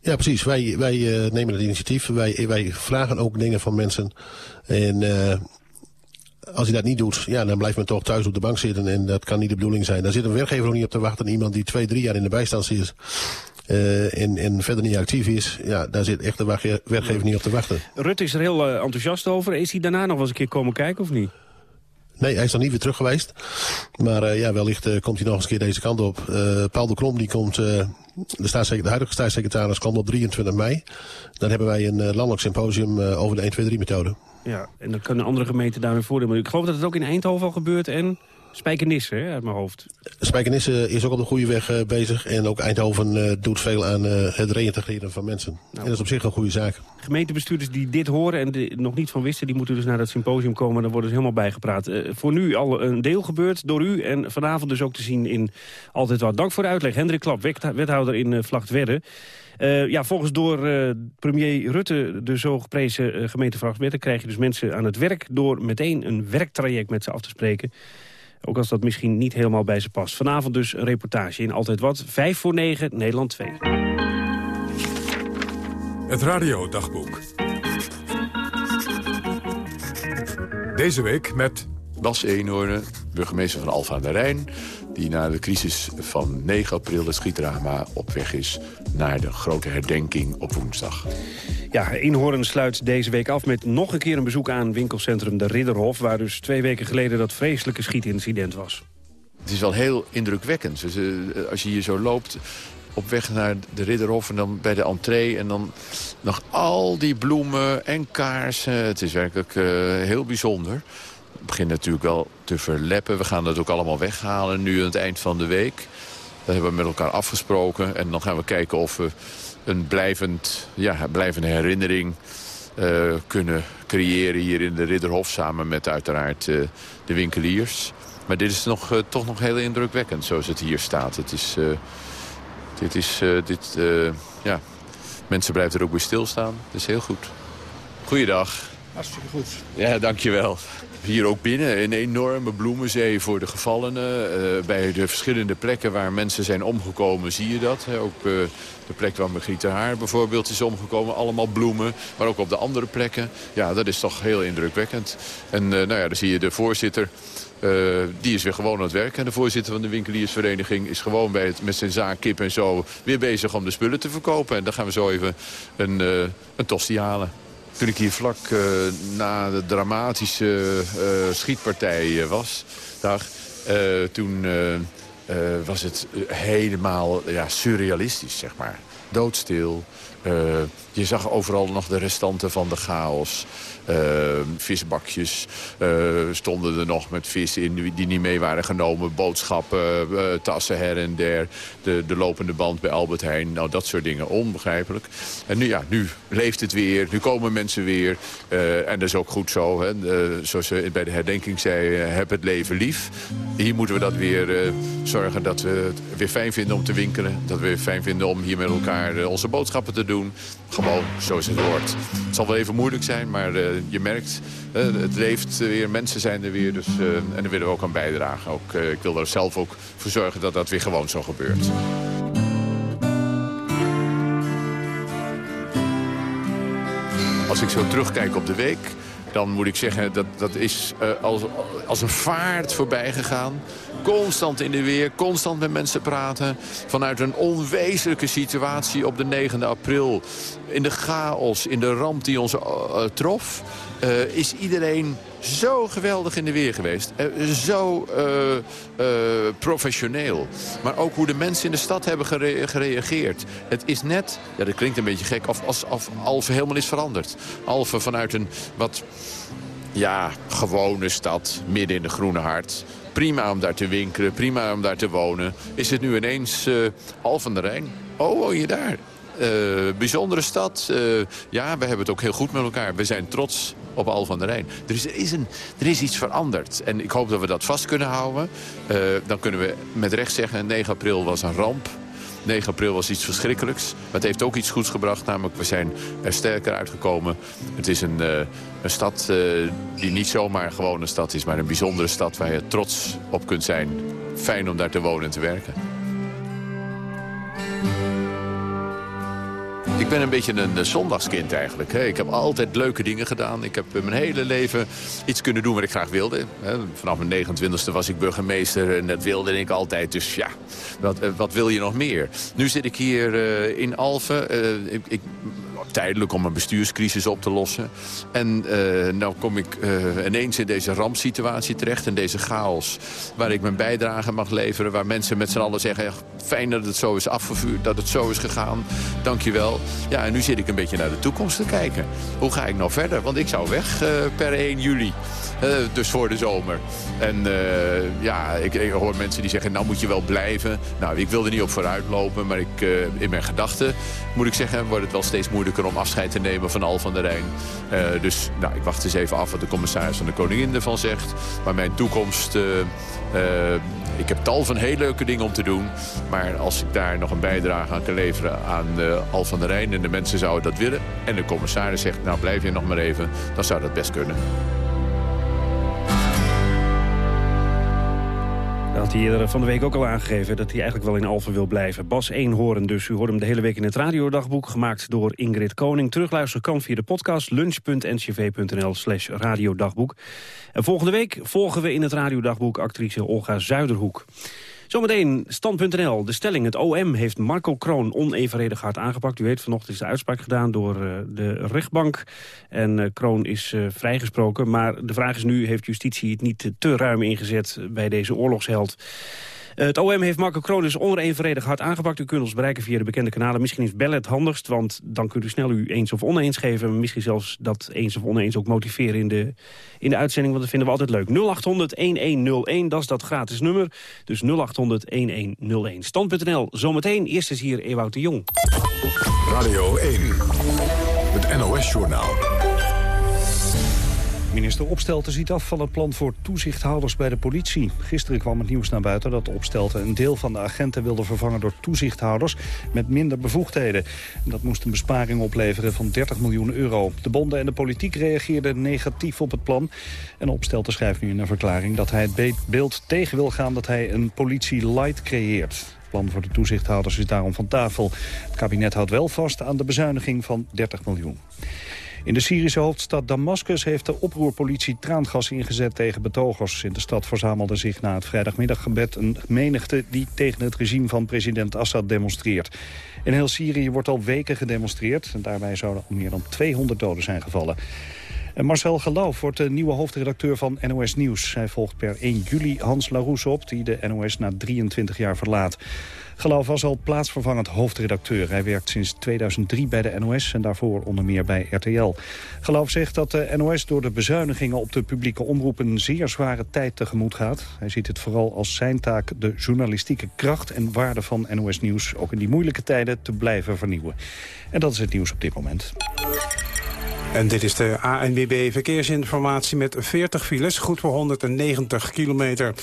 Ja, precies. Wij, wij uh, nemen het initiatief. Wij, wij vragen ook dingen van mensen. En uh, als hij dat niet doet, ja, dan blijft men toch thuis op de bank zitten. En dat kan niet de bedoeling zijn. Daar zit een werkgever ook niet op te wachten. Iemand die twee, drie jaar in de bijstand zit. Uh, en, en verder niet actief is, ja, daar zit echt de werkgever niet op te wachten. Rutte is er heel enthousiast over. Is hij daarna nog wel eens een keer komen kijken of niet? Nee, hij is nog niet weer terug geweest. Maar uh, ja, wellicht uh, komt hij nog eens een keer deze kant op. Uh, Paul de Krom, die komt, de, de huidige staatssecretaris, komt op 23 mei. Dan hebben wij een landelijk symposium over de 1-2-3-methode. Ja, en dan kunnen andere gemeenten daarmee voordelen. Maar ik geloof dat het ook in Eindhoven al gebeurt en Spijkenisse, hè, uit mijn hoofd. Spijkenisse is ook op de goede weg uh, bezig. En ook Eindhoven uh, doet veel aan uh, het reïntegreren van mensen. Nou, en dat is op zich een goede zaak. Gemeentebestuurders die dit horen en de, nog niet van wisten... die moeten dus naar dat symposium komen. Dan worden ze helemaal bijgepraat. voor nu al een deel gebeurd door u. En vanavond dus ook te zien in Altijd Wat. Dank voor de uitleg. Hendrik Klap, wethouder in Vlachtwedde. Uh, ja, volgens door uh, premier Rutte, de zo geprezen uh, krijg je dus mensen aan het werk door meteen een werktraject met ze af te spreken. Ook als dat misschien niet helemaal bij ze past. Vanavond dus een reportage in Altijd Wat. Vijf voor negen, Nederland 2. Het radiodagboek. Deze week met... Bas Eenhoorn, burgemeester van Alfa aan de Rijn die na de crisis van 9 april, het schietdrama, op weg is naar de grote herdenking op woensdag. Ja, Inhoorn sluit deze week af met nog een keer een bezoek aan winkelcentrum De Ridderhof... waar dus twee weken geleden dat vreselijke schietincident was. Het is wel heel indrukwekkend. Dus, uh, als je hier zo loopt op weg naar de Ridderhof en dan bij de entree... en dan nog al die bloemen en kaarsen. Het is werkelijk uh, heel bijzonder begint natuurlijk wel te verleppen. We gaan dat ook allemaal weghalen nu aan het eind van de week. Dat hebben we met elkaar afgesproken. En dan gaan we kijken of we een blijvend, ja, blijvende herinnering uh, kunnen creëren hier in de Ridderhof. Samen met uiteraard uh, de winkeliers. Maar dit is nog, uh, toch nog heel indrukwekkend zoals het hier staat. Het is, dit is, dit, ja, mensen blijven er ook weer stilstaan. Dat is heel goed. Goeiedag. Hartstikke goed. Ja, dankjewel. Hier ook binnen een enorme bloemenzee voor de gevallenen. Uh, bij de verschillende plekken waar mensen zijn omgekomen zie je dat. Ook uh, de plek waar Margriet Haar bijvoorbeeld is omgekomen. Allemaal bloemen. Maar ook op de andere plekken. Ja, dat is toch heel indrukwekkend. En uh, nou ja, dan zie je de voorzitter. die is weer gewoon aan het werk. En de voorzitter van de winkeliersvereniging is gewoon bij het, met zijn zaak kip en zo... weer bezig om de spullen te verkopen. En dan gaan we zo even een, een tosti halen. Toen ik hier vlak uh, na de dramatische uh, schietpartij was, dag, toen was het helemaal ja, surrealistisch, zeg maar. Doodstil. je zag overal nog de restanten van de chaos. Uh, visbakjes uh, stonden er nog met vis in die niet mee waren genomen. Boodschappen, uh, tassen her en der. De, de lopende band bij Albert Heijn. Nou, dat soort dingen. Onbegrijpelijk. En nu, ja, nu leeft het weer. Nu komen mensen weer. en dat is ook goed zo. Hè. zoals ze bij de herdenking zei, heb het leven lief. Hier moeten we dat weer zorgen dat we het weer fijn vinden om te winkelen. Dat we weer fijn vinden om hier met elkaar onze boodschappen te doen. Gewoon zoals het hoort. Het zal wel even moeilijk zijn, maar je merkt, het leeft weer, mensen zijn er weer. Dus, en daar willen we ook aan bijdragen. Ook, ik wil er zelf ook voor zorgen dat dat weer gewoon zo gebeurt. Als ik zo terugkijk op de week, dan moet ik zeggen dat dat is uh, als, als een vaart voorbij gegaan. Constant in de weer, constant met mensen praten. Vanuit een onwezenlijke situatie op de 9e april. In de chaos, in de ramp die ons uh, trof. Uh, is iedereen zo geweldig in de weer geweest. Uh, zo uh, professioneel. Maar ook hoe de mensen in de stad hebben gere gereageerd. Het is net, ja dat klinkt een beetje gek, of, als, Alphen helemaal is veranderd. Alphen vanuit een wat ja, gewone stad, midden in de Groene Hart. Prima om daar te winkelen, prima om daar te wonen. Is het nu ineens uh, Alphen aan de Rijn? Oh, je daar? Uh, bijzondere stad. Ja, we hebben het ook heel goed met elkaar. We zijn trots op Al van der Rijn. Er is, er is, een, er is iets veranderd. En ik hoop dat we dat vast kunnen houden. Uh, dan kunnen we met recht zeggen, 9 april was een ramp. 9 april was iets verschrikkelijks. Maar het heeft ook iets goeds gebracht. Namelijk, we zijn er sterker uitgekomen. Het is een, uh, een stad uh, die niet zomaar een stad is... maar een bijzondere stad waar je trots op kunt zijn. Fijn om daar te wonen en te werken. Ik ben een beetje een zondagskind eigenlijk. Ik heb altijd leuke dingen gedaan. Ik heb mijn hele leven iets kunnen doen wat ik graag wilde. Vanaf mijn 29e was ik burgemeester en dat wilde ik altijd. Dus ja, wat, wat wil je nog meer? Nu zit ik hier in Alphen. Ik, ik tijdelijk om een bestuurscrisis op te lossen. En uh, nou kom ik uh, ineens in deze rampsituatie terecht, in deze chaos... waar ik mijn bijdrage mag leveren, waar mensen met z'n allen zeggen... fijn dat het zo is afgevuurd, dat het zo is gegaan, dankjewel. Ja, en nu zit ik een beetje naar de toekomst te kijken. Hoe ga ik nou verder? Want ik zou weg uh, per 1 juli. Dus voor de zomer. En ja, ik, ik, hoor mensen die zeggen, nou moet je wel blijven. Nou, ik wil er niet op vooruit lopen, maar ik, in mijn gedachten moet ik zeggen... wordt het wel steeds moeilijker om afscheid te nemen van Al van der Rijn. dus nou, ik wacht eens even af wat de commissaris van de Koningin ervan zegt. Maar mijn toekomst ik heb tal van heel leuke dingen om te doen. Maar als ik daar nog een bijdrage aan kan leveren aan uh, Al van der Rijn... en de mensen zouden dat willen... en de commissaris zegt, nou blijf je nog maar even... dan zou dat best kunnen. Dat had hij eerder van de week ook al aangegeven dat hij eigenlijk wel in Alphen wil blijven. Bas Eenhoorn dus. U hoort hem de hele week in het radiodagboek, gemaakt door Ingrid Koning. Terugluisteren kan via de podcast lunch.ncv.nl slash radiodagboek. En volgende week volgen we in het radiodagboek actrice Olga Zuiderhoek. Zometeen stand.nl. De stelling, het OM heeft Marco Kroon onevenredig hard aangepakt. U weet, vanochtend is de uitspraak gedaan door uh, de rechtbank. En uh, Kroon is uh, vrijgesproken. Maar de vraag is nu, heeft justitie het niet te ruim ingezet bij deze oorlogsheld? Het OM heeft Marco Kroon dus onevenredig hard aangepakt. U kunt ons bereiken via de bekende kanalen. Misschien is bellen het handigst, want dan kunt u snel u eens of oneens geven. Misschien zelfs dat eens of oneens ook motiveren in de, in de uitzending, want dat vinden we altijd leuk. 0800-1101, dat is dat gratis nummer. Dus 0800-1101. Stand.nl, zometeen. Eerst is hier Ewout de Jong. Radio 1, het NOS-journaal. Minister Opstelten ziet af van het plan voor toezichthouders bij de politie. Gisteren kwam het nieuws naar buiten dat Opstelten een deel van de agenten wilde vervangen door toezichthouders met minder bevoegdheden. Dat moest een besparing opleveren van 30 miljoen euro. De bonden en de politiek reageerden negatief op het plan. En Opstelten schrijft nu in een verklaring dat hij het beeld tegen wil gaan dat hij een politie light creëert. Plan voor de toezichthouders is daarom van tafel. Het kabinet houdt wel vast aan de bezuiniging van 30 miljoen. In de Syrische hoofdstad Damascus heeft de oproerpolitie traangas ingezet tegen betogers. In de stad verzamelde zich na het vrijdagmiddaggebed een menigte die tegen het regime van president Assad demonstreert. In heel Syrië wordt al weken gedemonstreerd en daarbij zouden al meer dan 200 doden zijn gevallen. En Marcel Geloof wordt de nieuwe hoofdredacteur van NOS Nieuws. Hij volgt per 1 juli Hans Laroes op, die de NOS na 23 jaar verlaat. Geloof was al plaatsvervangend hoofdredacteur. Hij werkt sinds 2003 bij de NOS en daarvoor onder meer bij RTL. Geloof zegt dat de NOS door de bezuinigingen op de publieke omroep... een zeer zware tijd tegemoet gaat. Hij ziet het vooral als zijn taak de journalistieke kracht en waarde van NOS Nieuws... ook in die moeilijke tijden te blijven vernieuwen. En dat is het nieuws op dit moment. En dit is de ANWB Verkeersinformatie met 40 files, goed voor 190 kilometer.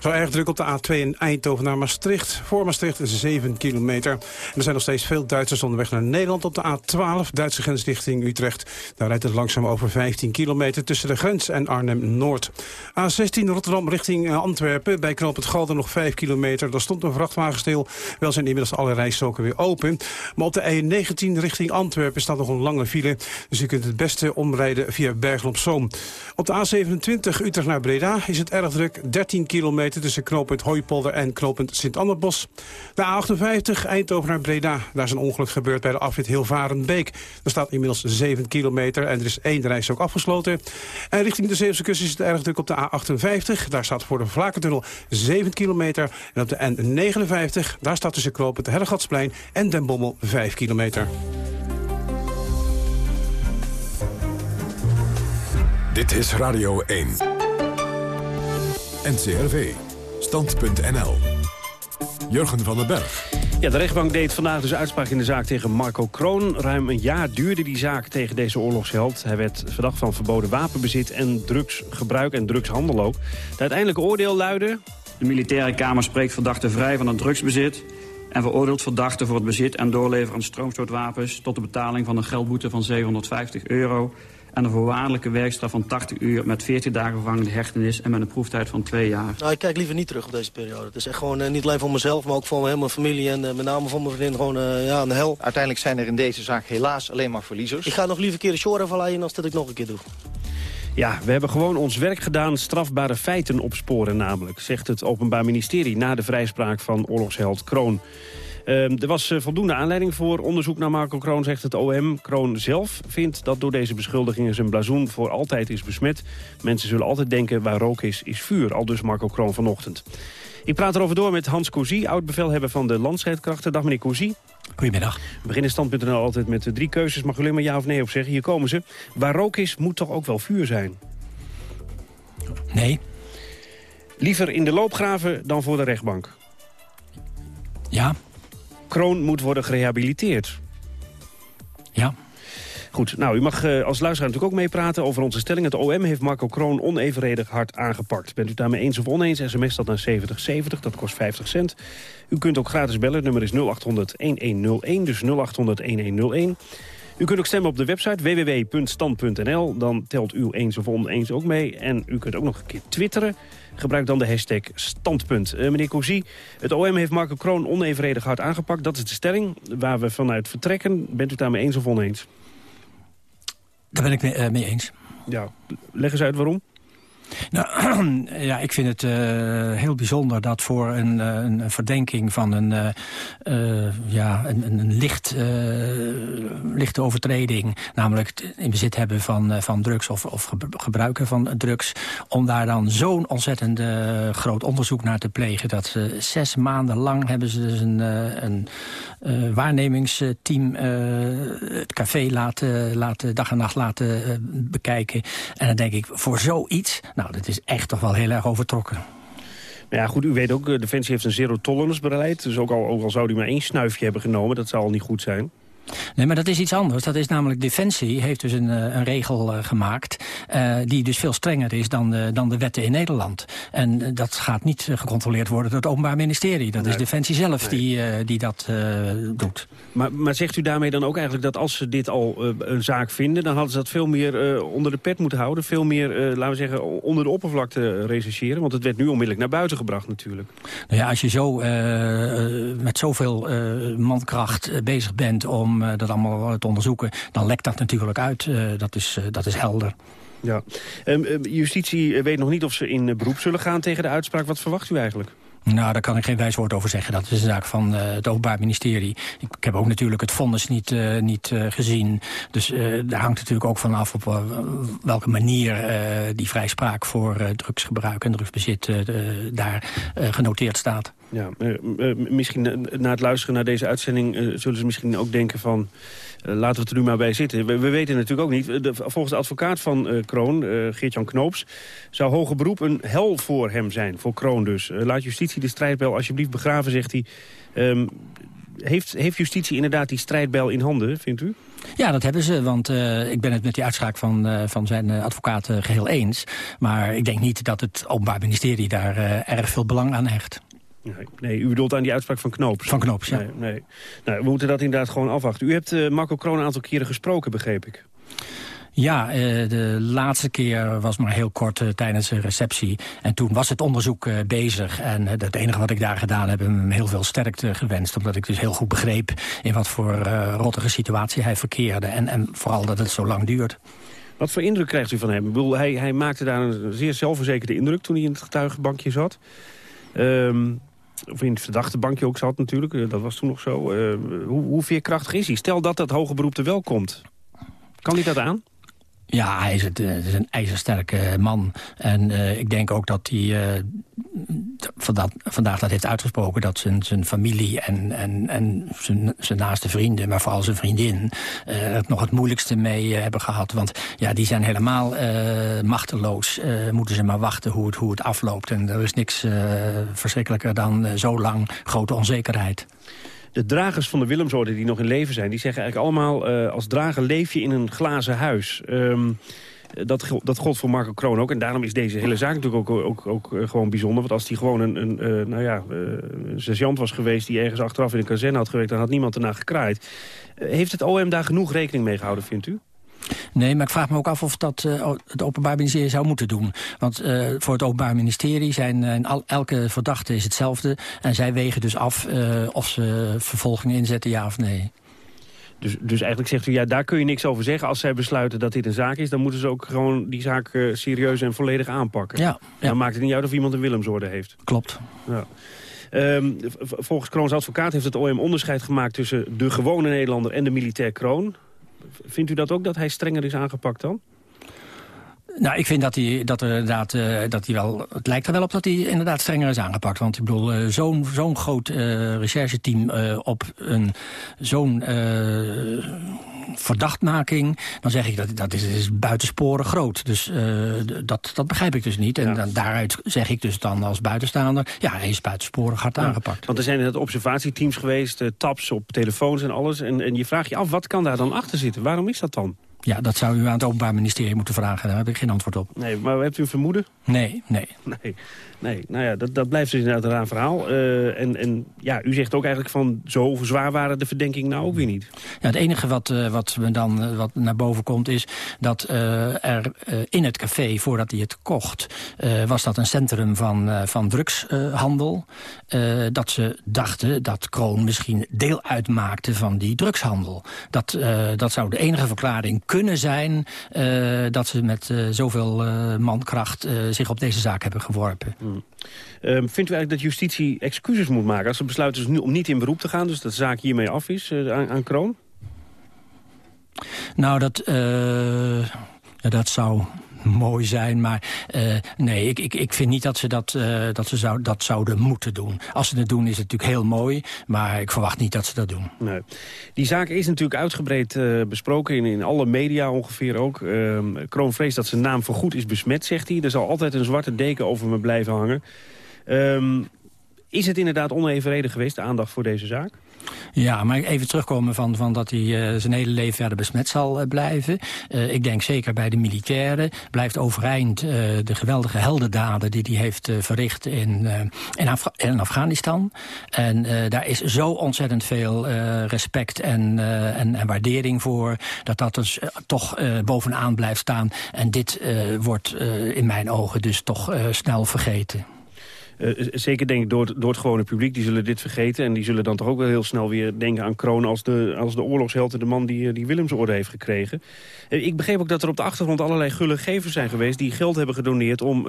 Zo erg druk op de A2 in Eindhoven naar Maastricht. Voor Maastricht is 7 kilometer. Er zijn nog steeds veel Duitsers onderweg naar Nederland op de A12, Duitse grens richting Utrecht. Daar rijdt het langzaam over 15 kilometer tussen de grens en Arnhem-Noord. A16 Rotterdam richting eh, Antwerpen, bij knoop het Galder nog 5 kilometer. Daar stond een vrachtwagen stil. Wel zijn inmiddels alle rijstroken weer open. Maar op de E19 richting Antwerpen staat nog een lange file. Dus u kunt het beste omrijden via Bergen op de A27 Utrecht naar Breda is het erg druk. 13 kilometer tussen knooppunt Hooipolder en knooppunt Sint-Annebos. De A58 Eindhoven naar Breda. Daar is een ongeluk gebeurd bij de afrit Hilvarenbeek. Er staat inmiddels 7 kilometer en er is één reis ook afgesloten. En richting de Zeeuwse kust is het erg druk op de A58. Daar staat voor de Vlakentunnel 7 kilometer. En op de N59, daar staat tussen knooppunt Hellegatsplein en Den Bommel 5 kilometer. Dit is Radio 1. NCRV. Stand.nl. Jurgen van den Berg. Ja, de rechtbank deed vandaag dus uitspraak in de zaak tegen Marco Kroon. Ruim een jaar duurde die zaak tegen deze oorlogsheld. Hij werd verdacht van verboden wapenbezit en drugsgebruik en drugshandel ook. Het uiteindelijke oordeel luidde... De militaire kamer spreekt verdachte vrij van het drugsbezit... en veroordeelt verdachte voor het bezit en doorleveren van stroomstootwapens... tot de betaling van een geldboete van 750 euro en een voorwaardelijke werkstraf van 80 uur... met 14 dagen vervangende hechtenis en met een proeftijd van twee jaar. Nou, ik kijk liever niet terug op deze periode. Het is echt gewoon uh, niet alleen voor mezelf, maar ook voor mijn, mijn familie... en uh, met name voor mijn vriendin gewoon uh, ja, een hel. Uiteindelijk zijn er in deze zaak helaas alleen maar verliezers. Ik ga nog liever een keer de shore afleiden als dat ik nog een keer doe. Ja, we hebben gewoon ons werk gedaan, strafbare feiten opsporen namelijk... zegt het Openbaar Ministerie na de vrijspraak van oorlogsheld Kroon. Ehm, er was eh, voldoende aanleiding voor onderzoek naar Marco Kroon, zegt het OM. Kroon zelf vindt dat door deze beschuldigingen zijn blazoen voor altijd is besmet. Mensen zullen altijd denken waar rook is, is vuur, al dus Marco Kroon vanochtend. Ik praat erover door met Hans Cousy, oud-bevelhebber van de landscheidkrachten. Dag meneer Cousy. Goedemiddag. We beginnen stand.nl altijd met drie keuzes. Mag u alleen maar ja of nee op zeggen. Hier komen ze. Waar rook is, moet toch ook wel vuur zijn? Nee. Liever in de loopgraven dan voor de rechtbank? Ja. Kroon moet worden gerehabiliteerd? Ja. Goed, nou, u mag uh, als luisteraar natuurlijk ook meepraten over onze stelling. Het OM heeft Marco Kroon onevenredig hard aangepakt. Bent u daarmee eens of oneens? SMS dat naar 7070, dat kost 50 cent. U kunt ook gratis bellen, het nummer is 0800-1101, dus 0800-1101. U kunt ook stemmen op de website www.stand.nl. Dan telt u eens of oneens ook mee. En u kunt ook nog een keer twitteren. Gebruik dan de hashtag standpunt. Uh, meneer Cousy, het OM heeft Marco Kroon onevenredig hard aangepakt. Dat is de stelling waar we vanuit vertrekken. Bent u daarmee eens of oneens? Daar ben ik mee, uh, mee eens. Ja, leg eens uit waarom. Nou, ja, ik vind het uh, heel bijzonder dat voor een, uh, een verdenking van een, uh, ja, een, een licht, lichte overtreding... namelijk in bezit hebben van, van drugs of, of gebruiken van drugs... om daar dan zo'n ontzettend groot onderzoek naar te plegen... dat ze zes maanden lang hebben ze dus een, waarnemingsteam... het café laten, laten, dag en nacht laten bekijken. En dan denk ik, voor zoiets... dat is echt toch wel heel erg overtrokken. Nou ja, goed, u weet ook, eh, Defensie heeft een zero-tolerance beleid. Dus ook al, ook al zou die maar één snuifje hebben genomen, dat zou al niet goed zijn. Nee, maar dat is iets anders. Dat is namelijk Defensie heeft dus een, eh, een regel uh, gemaakt... Uh, die dus veel strenger is dan de, dan de wetten in Nederland. En dat gaat niet gecontroleerd worden door het Openbaar Ministerie. Dat nee. is Defensie zelf nee. die, die dat doet. Maar, maar zegt u daarmee dan ook eigenlijk dat als ze dit al een zaak vinden... dan hadden ze dat veel meer onder de pet moeten houden? Veel meer, laten we zeggen, onder de oppervlakte rechercheren? Want het werd nu onmiddellijk naar buiten gebracht natuurlijk. Nou ja, als je zo met zoveel mankracht bezig bent... om om uh, dat allemaal te onderzoeken... dan lekt dat natuurlijk uit. Uh, dat, is, uh, dat is helder. Ja. Um, justitie weet nog niet of ze in beroep zullen gaan tegen de uitspraak. Wat verwacht u eigenlijk? Nou, daar kan ik geen wijs woord over zeggen. Dat is een zaak van uh, het Openbaar Ministerie. Ik, ik, heb ook natuurlijk het vonnis niet, uh, niet uh, gezien. Dus daar hangt natuurlijk ook van af op welke manier die vrijspraak voor drugsgebruik en drugsbezit daar genoteerd staat. Ja, misschien na het luisteren naar deze uitzending zullen ze misschien ook denken van... Laten we het er nu maar bij zitten. We, we weten natuurlijk ook niet. De, volgens de advocaat van Kroon, Geert-Jan Knoops... zou hoger beroep een hel voor hem zijn, voor Kroon dus. laat justitie de strijdbel alsjeblieft begraven, zegt hij. Um, heeft, heeft justitie inderdaad die strijdbel in handen, vindt u? Ja, dat hebben ze, want ik ben het met die uitspraak van, van zijn advocaat geheel eens. Maar ik denk niet dat het Openbaar Ministerie daar erg veel belang aan hecht. Nee, nee, u bedoelt aan die uitspraak van Knoops? Van Knoops, ja. Nee, nee. Nou, we moeten dat inderdaad gewoon afwachten. U hebt uh, Marco Kroon een aantal keren gesproken, begreep ik. Ja, uh, de laatste keer was maar heel kort uh, tijdens een receptie. En toen was het onderzoek bezig. En het enige wat ik daar gedaan heb, hem heel veel sterkte gewenst. Omdat ik dus heel goed begreep in wat voor rottige situatie hij verkeerde. En, en vooral dat het zo lang duurt. Wat voor indruk krijgt u van hem? Ik bedoel, hij, hij maakte daar een zeer zelfverzekerde indruk toen hij in het getuigenbankje zat. Um, of in het verdachte bankje ook zat natuurlijk. Uh, dat was toen nog zo. Uh, hoe, hoe veerkrachtig is hij? Stel dat dat hoge beroep er wel komt. Kan hij dat aan? Ja, hij is, het, het is een ijzersterke man. En uh, ik denk ook dat hij uh, vandaag, vandaag dat heeft uitgesproken... dat zijn, zijn familie en, en, en zijn, zijn naaste vrienden, maar vooral zijn vriendin... Het nog het moeilijkste mee hebben gehad. Want ja, die zijn helemaal machteloos. moeten ze maar wachten hoe het, hoe het afloopt. En er is niks verschrikkelijker dan zo lang grote onzekerheid de dragers van de Willemsorde die nog in leven zijn... die zeggen eigenlijk allemaal, uh, als drager leef je in een glazen huis. Um, dat, dat gold voor Marco Kroon ook. En daarom is deze hele zaak natuurlijk ook, ook, ook uh, gewoon bijzonder. Want als hij gewoon een, een uh, nou ja, een sergeant was geweest... die ergens achteraf in een kazerne had gewerkt... dan had niemand ernaar gekraaid. heeft het OM daar genoeg rekening mee gehouden, vindt u? Nee, maar ik vraag me ook af of dat uh, het Openbaar Ministerie zou moeten doen. Want uh, voor het Openbaar Ministerie zijn uh, al, elke verdachte is hetzelfde. En zij wegen dus af of ze vervolging inzetten, ja of nee. Dus, dus eigenlijk zegt u, ja, daar kun je niks over zeggen. Als zij besluiten dat dit een zaak is... dan moeten ze ook gewoon die zaak serieus en volledig aanpakken. Ja, ja. Dan maakt het niet uit of iemand een Willemsorde heeft. Klopt. Ja. Um, volgens Kroons advocaat heeft het OM onderscheid gemaakt... tussen de gewone Nederlander en de militair Kroon. Vindt u dat ook, dat hij strenger is aangepakt dan? Nou, ik vind dat hij, dat er inderdaad, uh, dat hij wel, het lijkt er wel op dat hij inderdaad strenger is aangepakt. Want ik bedoel, uh, zo'n zo'n groot uh, rechercheteam op een zo'n verdachtmaking, dan zeg ik dat dat is, is buitensporen groot. Dus dat, dat begrijp ik dus niet. En dan, daaruit zeg ik dus dan als buitenstaander, ja, hij is buitensporen hard ja, aangepakt. Want er zijn net observatieteams geweest, taps op telefoons en alles. En, en je vraagt je af, wat kan daar dan achter zitten? Waarom is dat dan? Ja, dat zou u aan het Openbaar Ministerie moeten vragen. Daar heb ik geen antwoord op. Nee, maar hebt u een vermoeden? Nee, nee. Nee, nee. nou ja, dat, dat blijft dus inderdaad een raar verhaal. Uh, en, en ja, u zegt ook eigenlijk van zo zwaar waren de verdenking nou ook weer niet. Ja, het enige wat, uh, wat, dan, uh, wat naar boven komt is dat er in het café, voordat hij het kocht... was dat een centrum van, van drugshandel. dat ze dachten dat Kroon misschien deel uitmaakte van die drugshandel. Dat, dat zou de enige verklaring kunnen zijn... dat ze met zoveel mankracht zich op deze zaak hebben geworpen. Hmm. Vindt u eigenlijk dat justitie excuses moet maken... als ze besluiten dus om niet in beroep te gaan... dus dat de zaak hiermee af is uh, aan, aan, Kroon? Nou, dat, uh, dat zou mooi zijn. Maar uh, nee, ik, ik, ik vind niet dat ze, dat, uh, dat, ze zou, dat zouden moeten doen. Als ze het doen is het natuurlijk heel mooi. Maar ik verwacht niet dat ze dat doen. Nee. Die zaak is natuurlijk uitgebreid uh, besproken in, in alle media ongeveer ook. Ehm, Kroon vreest dat zijn naam voorgoed is besmet, zegt hij. Er zal altijd een zwarte deken over me blijven hangen. Um, is het inderdaad onevenredig geweest, de aandacht voor deze zaak? Ja, maar even terugkomen van, van dat hij uh, zijn hele leven verder besmet zal uh, blijven. Uh, ik denk zeker bij de militairen blijft overeind de geweldige heldendaden die hij heeft verricht in, in, in, Afghanistan. En daar is zo ontzettend veel respect en, en, en, waardering voor dat dat dus toch bovenaan blijft staan. En dit wordt in mijn ogen dus toch snel vergeten. Uh, zeker denk ik door, door het gewone publiek, die zullen dit vergeten. En die zullen dan toch ook wel heel snel weer denken aan Kroon als de, als de oorlogsheld de man die, die Willemsorde heeft gekregen. Uh, ik begreep ook dat er op de achtergrond allerlei gulle gevers zijn geweest... die geld hebben gedoneerd om,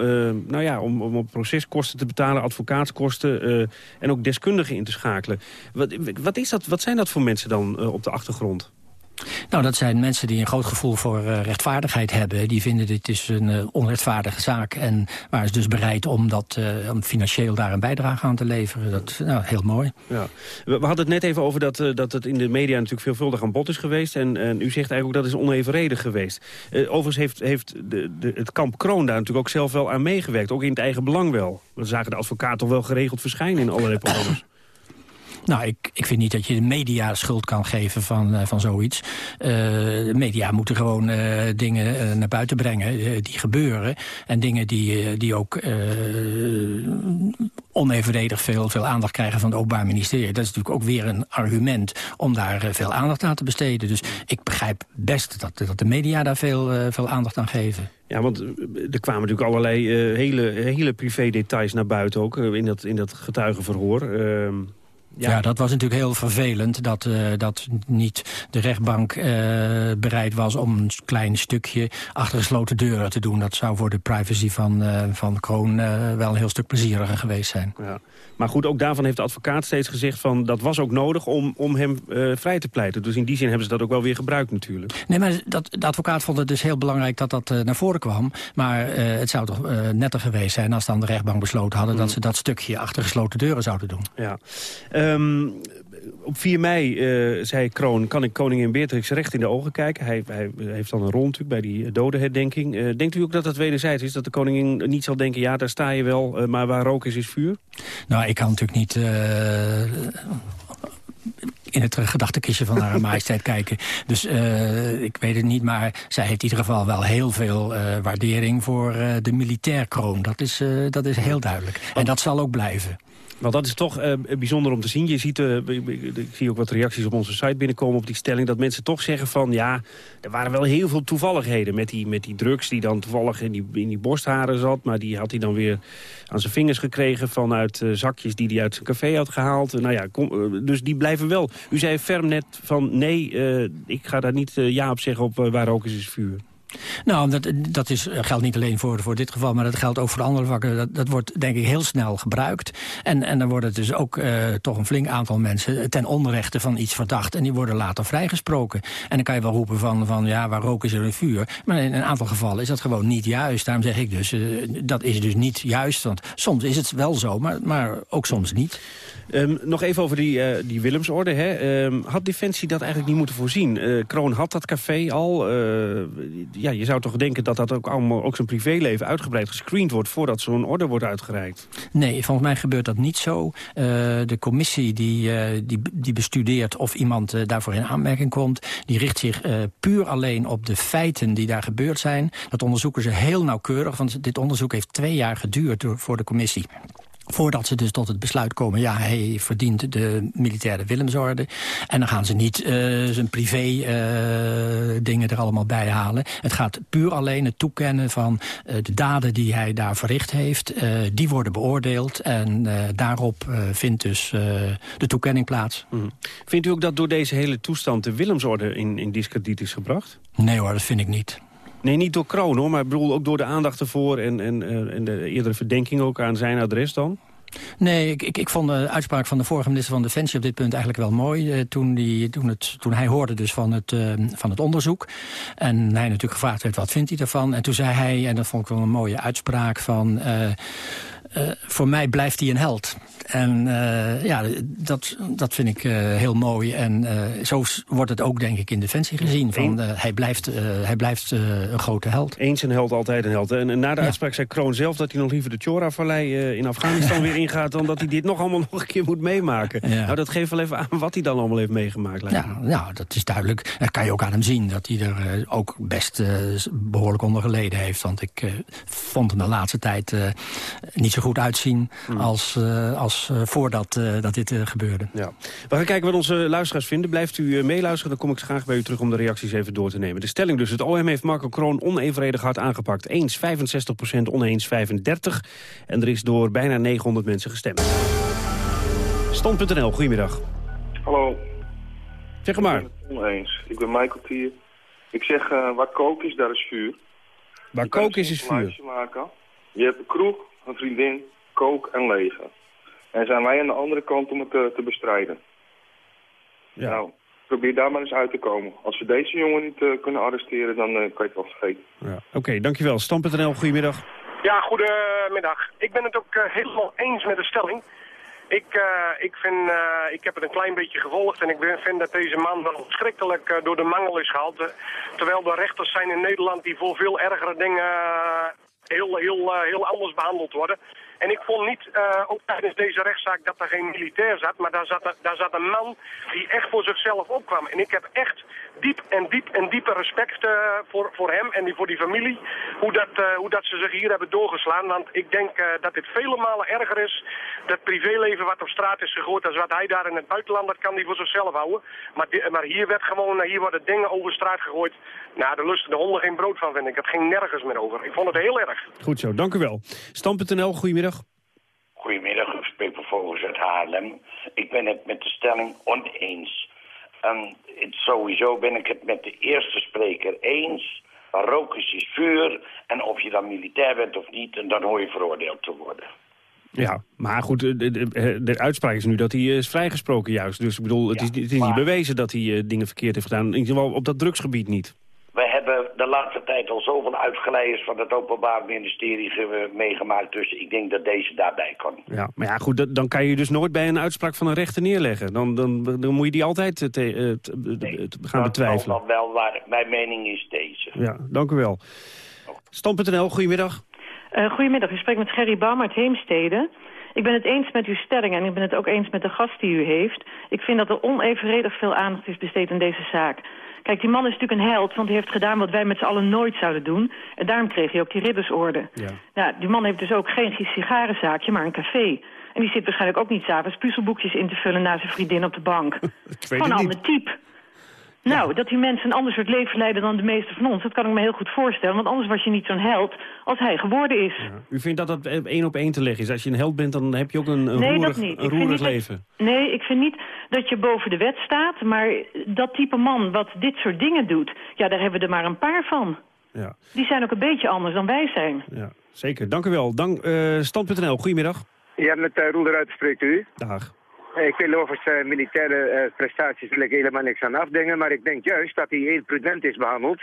nou ja, om, om proceskosten te betalen, advocaatskosten... en ook deskundigen in te schakelen. Wat, wat, is dat, wat zijn dat voor mensen dan op de achtergrond? Nou, dat zijn mensen die een groot gevoel voor uh, rechtvaardigheid hebben. Die vinden dit is een uh, onrechtvaardige zaak. En waren ze dus bereid om, dat, uh, om financieel daar een bijdrage aan te leveren. Dat is nou, heel mooi. Ja. We, we, hadden het net even over dat, dat het in de media natuurlijk veelvuldig aan bod is geweest. En, en u zegt eigenlijk ook dat is onevenredig geweest. overigens heeft, heeft de, de, het kamp Kroon daar natuurlijk ook zelf wel aan meegewerkt. Ook in het eigen belang wel. We zagen de advocaat toch wel geregeld verschijnen in allerlei programma's. Nou, ik, ik vind niet dat je de media schuld kan geven van, uh, van zoiets. Uh, de media moeten gewoon uh, dingen naar buiten brengen die gebeuren. En dingen die, die ook onevenredig veel, veel aandacht krijgen van het Openbaar Ministerie. Dat is natuurlijk ook weer een argument om daar veel aandacht aan te besteden. Dus ik begrijp best dat, dat de media daar veel, veel aandacht aan geven. Ja, want er kwamen natuurlijk allerlei hele, hele privé details naar buiten ook in dat, in dat getuigenverhoor. Ehm, ja. ja. dat was natuurlijk heel vervelend dat, uh, dat niet de rechtbank uh, bereid was om een klein stukje achter gesloten deuren te doen. Dat zou voor de privacy van, uh, van Kroon wel een heel stuk plezieriger geweest zijn. Ja. Maar goed, ook daarvan heeft de advocaat steeds gezegd van dat was ook nodig om, om hem vrij te pleiten. Dus in die zin hebben ze dat ook wel weer gebruikt natuurlijk. Nee, maar dat, de advocaat vond het dus heel belangrijk dat dat naar voren kwam. Maar het zou toch netter geweest zijn als dan de rechtbank besloten hadden... dat mm. ze dat stukje achter gesloten deuren zouden doen. Ja. Um, op 4 mei, uh, zei Kroon, kan ik koningin Beatrix recht in de ogen kijken. Hij, hij heeft dan een rol natuurlijk bij die dodenherdenking. Uh, denkt u ook dat dat wederzijds is? Dat de koningin niet zal denken, ja, daar sta je wel, maar waar rook is, is vuur? Nou, ik kan natuurlijk niet in het gedachtenkistje van haar majesteit kijken. Dus uh, ik weet het niet, maar zij heeft in ieder geval wel heel veel uh, waardering voor uh, de militair kroon. Dat is, dat is heel duidelijk. En dat zal ook blijven. Want dat is toch uh, bijzonder om te zien. Je ziet, uh, ik zie ook wat reacties op onze site binnenkomen op die stelling... dat mensen toch zeggen van, ja, er waren wel heel veel toevalligheden... met die, met die drugs die dan toevallig in die, in die borstharen zat... maar die had hij dan weer aan zijn vingers gekregen... vanuit uh, zakjes die hij uit zijn café had gehaald. nou ja, dus die blijven wel. U zei ferm net van, nee, ik ga daar niet ja op zeggen op waar ook is, is vuur. Nou, dat, dat is, geldt niet alleen voor, voor dit geval, maar dat geldt ook voor andere vakken. Dat, dat wordt denk ik heel snel gebruikt. En, en dan wordt het dus ook uh, toch een flink aantal mensen ten onrechte van iets verdacht. En die worden later vrijgesproken. En dan kan je wel roepen van, van ja, waar rook is een vuur. Maar in een aantal gevallen is dat gewoon niet juist. Daarom zeg ik dus, dat is dus niet juist. Want soms is het wel zo, maar, maar ook soms niet. Um, nog even over die, uh, die Willemsorde. Hè. Um, had Defensie dat eigenlijk niet moeten voorzien? Uh, Kroon had dat café al. Uh, ja, je zou toch denken dat dat ook allemaal ook zijn privéleven uitgebreid gescreend wordt... voordat zo'n orde wordt uitgereikt? Nee, volgens mij gebeurt dat niet zo. de commissie die, die, die bestudeert of iemand daarvoor in aanmerking komt... die richt zich puur alleen op de feiten die daar gebeurd zijn. Dat onderzoeken ze heel nauwkeurig, want dit onderzoek heeft twee jaar geduurd voor de commissie. Voordat ze dus tot het besluit komen, ja, hij verdient de militaire Willemsorde. En dan gaan ze niet uh, zijn privé uh, dingen er allemaal bij halen. Het gaat puur alleen het toekennen van uh, de daden die hij daar verricht heeft. die worden beoordeeld en daarop vindt dus de toekenning plaats. Mm. Vindt u ook dat door deze hele toestand de Willemsorde in, in discrediet is gebracht? Nee hoor, dat vind ik niet. Nee, niet door Kroon hoor, maar ik bedoel ook door de aandacht ervoor... en, en, en de eerdere verdenking ook aan zijn adres dan? Nee, ik, ik, ik, vond de uitspraak van de vorige minister van Defensie op dit punt eigenlijk wel mooi. Eh, toen, die, toen, het, toen hij hoorde dus van het, uh, van het onderzoek. En hij natuurlijk gevraagd werd wat vindt hij ervan. En toen zei hij, en dat vond ik wel een mooie uitspraak van... Voor mij blijft hij een held. En uh, ja, dat, dat vind ik uh, heel mooi. En zo wordt het ook, denk ik, in Defensie gezien. Van, hij blijft, hij blijft een grote held. Eens een held, altijd een held. En, en na de ja. uitspraak zei Kroon zelf dat hij nog liever de Chora-vallei in Afghanistan weer ingaat... dan dat hij dit nog allemaal nog een keer moet meemaken. Ja. Nou, dat geeft wel even aan wat hij dan allemaal heeft meegemaakt. Ja, ja, dat is duidelijk. Dat kan je ook aan hem zien. Dat hij er ook best behoorlijk onder geleden heeft. Want ik vond hem de laatste tijd niet zo goed uitzien mm. als, als uh, voordat uh, dat dit gebeurde. Ja. We gaan kijken wat onze luisteraars vinden. Blijft u meeluisteren, dan kom ik graag bij u terug om de reacties even door te nemen. De stelling dus, het OM heeft Marco Kroon onevenredig hard aangepakt. Eens 65% oneens 35. En er is door bijna 900 mensen gestemd. Stand.nl, goedemiddag. Hallo. Zeg maar. Ik ben het oneens. Ik ben Michael Tier. Ik zeg, waar kook is, daar is vuur. Waar kook is, is vuur. Maken. Je hebt een kroeg, een vriendin, kook en leger. En zijn wij aan de andere kant om het te, te bestrijden. Ja. Nou, probeer daar maar eens uit te komen. Als we deze jongen niet uh, kunnen arresteren, dan uh, kan je het wel vergeten. Ja. Oké, okay, dankjewel. Stam.nl, goedemiddag. Ja, goedemiddag. Ik ben het ook uh, helemaal eens met de stelling. Ik, ik, vind, ik heb het een klein beetje gevolgd en ik vind dat deze man wel verschrikkelijk door de mangel is gehaald. terwijl er rechters zijn in Nederland die voor veel ergere dingen heel, heel, heel anders behandeld worden. En ik vond niet, uh, ook tijdens deze rechtszaak, dat er geen militair zat. Maar daar zat, daar zat een man die echt voor zichzelf opkwam. En ik heb echt diep en diep en diepe respect uh, voor, voor hem en die, voor die familie. Hoe dat, uh, hoe dat ze zich hier hebben doorgeslaan. Want ik denk dat dit vele malen erger is. Dat privéleven wat op straat is gegooid. als wat hij daar in het buitenland, dat kan hij voor zichzelf houden. Maar, maar hier, werd gewoon, hier worden dingen over straat gegooid. Nou, daar lusten de honden geen brood van, vind ik. Het ging nergens meer over. Ik vond het heel erg. Goed zo, dank u wel. Stam.nl, goedemiddag. Goedemiddag, u spreekt vervolgens uit Haarlem. Ik ben het met de stelling oneens. En het, sowieso ben ik het met de eerste spreker eens. Rook is, is vuur. En of je dan militair bent of niet, dan hoor je veroordeeld te worden. Ja, maar goed, de, de, de, uitspraak is nu dat hij is vrijgesproken juist. Dus ik bedoel, het is, het is niet bewezen dat hij uh, dingen verkeerd heeft gedaan. In ieder geval op dat drugsgebied niet we hebben de laatste tijd al zoveel uitgeleiders van het Openbaar Ministerie meegemaakt. Dus ik denk dat deze daarbij kan. Ja, maar ja, goed, dan kan je dus nooit bij een uitspraak van een rechter neerleggen. Dan, dan, dan moet je die altijd uh, te, nee, gaan betwijfelen. Dat wel waar. Mijn mening is deze. Ja, dank u wel. Stand.nl, goedemiddag. Uh, goedemiddag, u spreekt met Gerry Baum uit Heemstede. Ik ben het eens met uw stelling en ik ben het ook eens met de gast die u heeft. Ik vind dat er onevenredig veel aandacht is besteed aan deze zaak. Kijk, die man is natuurlijk een held, want hij heeft gedaan wat wij met z'n allen nooit zouden doen. En daarom kreeg hij ook die riddersorde. Ja. Nou, die man heeft dus ook geen sigarenzaakje, maar een café. En die zit waarschijnlijk ook niet s'avonds puzzelboekjes in te vullen... naar zijn vriendin op de bank. Gewoon al met type. Nou, dat die mensen een ander soort leven leiden dan de meeste van ons... dat kan ik me heel goed voorstellen. Want anders was je niet zo'n held als hij geworden is. Ja. U vindt dat dat één op één te leggen is? Als je een held bent, dan heb je ook een, een nee, roerig, een roerig leven. nee, ik vind niet dat je boven de wet staat. Maar dat type man wat dit soort dingen doet... ja, daar hebben we er maar een paar van. Ja, Die zijn ook een beetje anders dan wij zijn. ja. zeker. Dank u wel. Dank, eh, Stand.nl, goedemiddag. Ja, met uh, Roel eruit spreekt u. Dag. Eh, Ik wil overigens uh, militaire eh, prestaties helemaal niks aan afdingen, maar ik denk juist dat hij heel prudent is behandeld.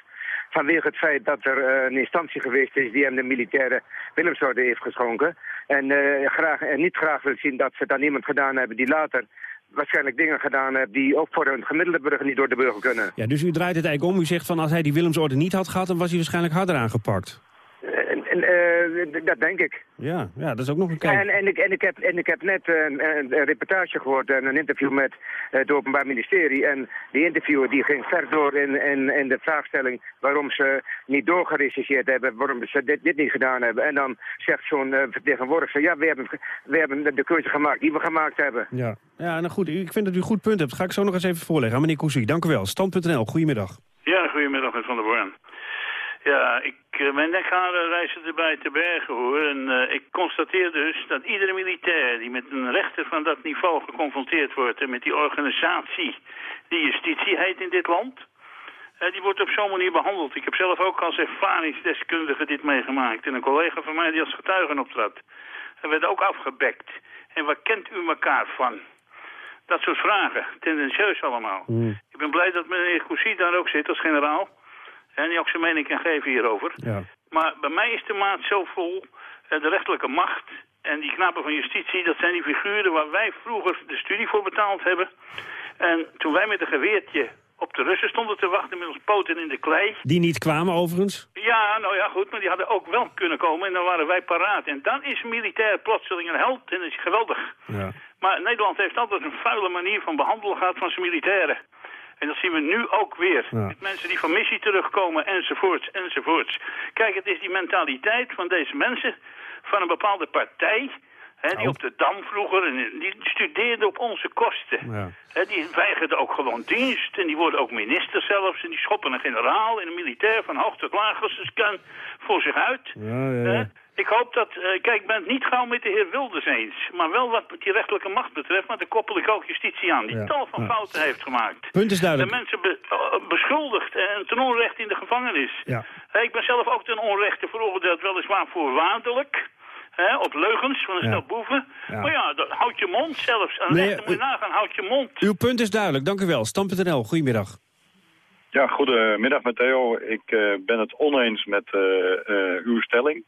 Vanwege het feit dat er eh, een instantie geweest is die hem de militaire Willemsorde heeft geschonken. En, graag, en niet graag wil zien dat ze aan iemand gedaan hebben die later waarschijnlijk dingen gedaan heeft die ook voor een gemiddelde burger niet door de burger kunnen. Ja, dus u draait het eigenlijk om. U zegt van als hij die Willemsorde niet had gehad, dan was hij waarschijnlijk harder aangepakt. En, en, eh, dat denk ik. Ja, ja, dat is ook nog een kijk. En, en, ik, en, ik heb, en ik heb net eh, een, een, een reportage gehoord en een interview met eh, het Openbaar Ministerie. En die interviewer die ging ver door in, in, in de vraagstelling waarom ze niet doorgerechercheerd hebben, waarom ze dit, dit niet gedaan hebben. En dan zegt zo'n eh, vertegenwoordiger, ja, we hebben, we hebben de keuze gemaakt die we gemaakt hebben. Ja, ja nou goed, ik vind dat u een goed punt hebt. Ga ik zo nog eens even voorleggen aan meneer Cousy. Dank u wel. Stand.nl, goedemiddag. Ja, goedemiddag met Van der Born. Ja, ik, eh, mijn nekharen reizen erbij te bergen hoor. En eh, ik constateer dus dat iedere militair die met een rechter van dat niveau geconfronteerd wordt... en met die organisatie die justitie heet in dit land... eh, die wordt op zo'n manier behandeld. Ik heb zelf ook als ervaringsdeskundige dit meegemaakt. En een collega van mij die als getuige optrad. Hij werd ook afgebekt. En waar kent u elkaar van? Dat soort vragen, tendentieus allemaal. Ik ben blij dat meneer Cousy daar ook zit als generaal. En die ook zijn mening kan geven hierover. Ja. Maar bij mij is de maat zo vol, eh, de rechterlijke macht en die knappen van justitie, dat zijn die figuren waar wij vroeger de studie voor betaald hebben. En toen wij met een geweertje op de Russen stonden te wachten met ons poten in de klei. Die niet kwamen overigens. Ja, nou ja, goed, maar die hadden ook wel kunnen komen en dan waren wij paraat. En dan is militair plotseling een held en dat is geweldig. Ja. Maar Nederland heeft altijd een vuile manier van behandelen gehad van zijn militairen. En dat zien we nu ook weer. Ja. Met mensen die van missie terugkomen, enzovoorts, enzovoorts. Kijk, het is die mentaliteit van deze mensen, van een bepaalde partij... Hè, die op de Dam vroeger, die studeerde op onze kosten. Ja. Die weigerden ook gewoon dienst en die worden ook minister zelfs. En die schoppen een generaal en een militair van hoog tot laag als kan voor zich uit. Ja, ja. Ik hoop dat, eh, kijk, ik ben het niet gauw met de heer Wilders eens. Maar wel wat die rechterlijke macht betreft, maar daar koppel ik ook justitie aan. Die tal van fouten heeft gemaakt. Punt is duidelijk. De mensen be- eh, beschuldigd en ten onrechte in de gevangenis. Ik ben zelf ook ten onrechte veroordeeld, weliswaar voorwaardelijk. Hè, op leugens van een Ja. stel boeven. Ja. Maar ja, dat, houd je mond zelfs. En Nee, rechter moet je nagaan, houd je mond. Uw punt is duidelijk, dank u wel. Stand.nl, goedemiddag. Ja, goedemiddag met Theo. Ik eh, ben het oneens met eh, eh, uw stelling.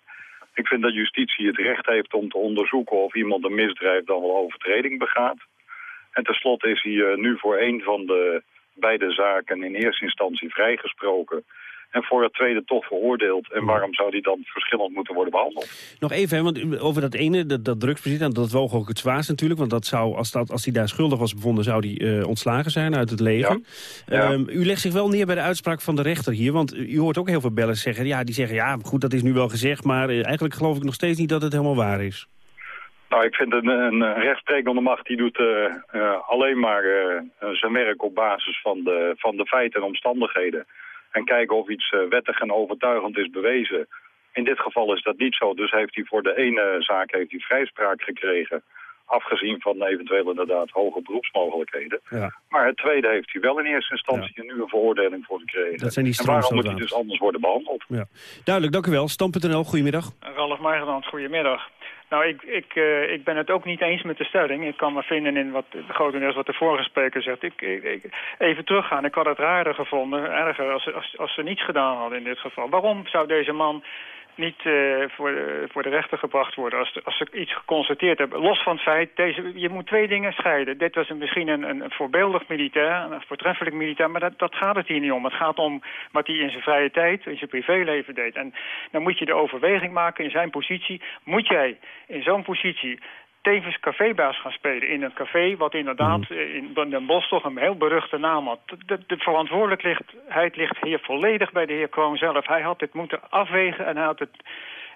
Ik vind dat justitie het recht heeft om te onderzoeken of iemand een misdrijf dan wel overtreding begaat. En tenslotte is hij eh, nu voor een van de beide zaken in eerste instantie vrijgesproken. En voor het tweede toch veroordeeld. En waarom zou die dan verschillend moeten worden behandeld? Nog even, hè, want over dat ene, dat, dat drugsbezit, en dat woog ook het zwaarst natuurlijk. Want dat zou, als, dat, als hij daar schuldig was bevonden, zou hij eh, ontslagen zijn uit het leger. Ja. Ja. Ehm, u legt zich wel neer bij de uitspraak van de rechter hier. Want u hoort ook heel veel bellen zeggen, ja, die zeggen, ja, goed, dat is nu wel gezegd. Maar eh, eigenlijk geloof ik nog steeds niet dat het helemaal waar is. Nou, ik vind een, een rechtsprekende macht die doet eh, alleen maar zijn werk op basis van de, van de feiten en omstandigheden. En kijken of iets eh, wettig en overtuigend is bewezen. In dit geval is dat niet zo. Dus heeft hij voor de ene zaak heeft hij vrijspraak gekregen. Afgezien van eventueel inderdaad hoge beroepsmogelijkheden. Ja. Maar het tweede heeft hij wel in eerste instantie nu een veroordeling voor gekregen. Dat zijn die en waarom moet hij dus anders worden behandeld? Ja. Duidelijk, dank u wel. Stand.nl, goedemiddag. Ralf Margenand, goedemiddag. Nou, ik, ik, eh, ik ben het ook niet eens met de stelling. Ik kan me vinden in wat grotendeels wat de vorige spreker zegt. Ik, ik, ik- even teruggaan. Ik had het raarder gevonden, erger, als, als, als ze niets gedaan hadden in dit geval. Waarom zou deze man niet eh, voor, de, voor de rechter gebracht worden als, als ze iets geconstateerd hebben? Los van het feit, deze, je moet twee dingen scheiden. Dit was een, misschien een, een voorbeeldig militair, een voortreffelijk militair, maar dat, dat gaat het hier niet om. Het gaat om wat hij in zijn vrije tijd, in zijn privéleven deed. En dan moet je de overweging maken in zijn positie. Moet jij in zo'n positie tevens cafébaas gaan spelen in een café... wat inderdaad eh, in Den Bosch toch een heel beruchte naam had. De, de, de verantwoordelijkheid ligt hier volledig bij de heer Kroon zelf. Hij had dit moeten afwegen en hij had het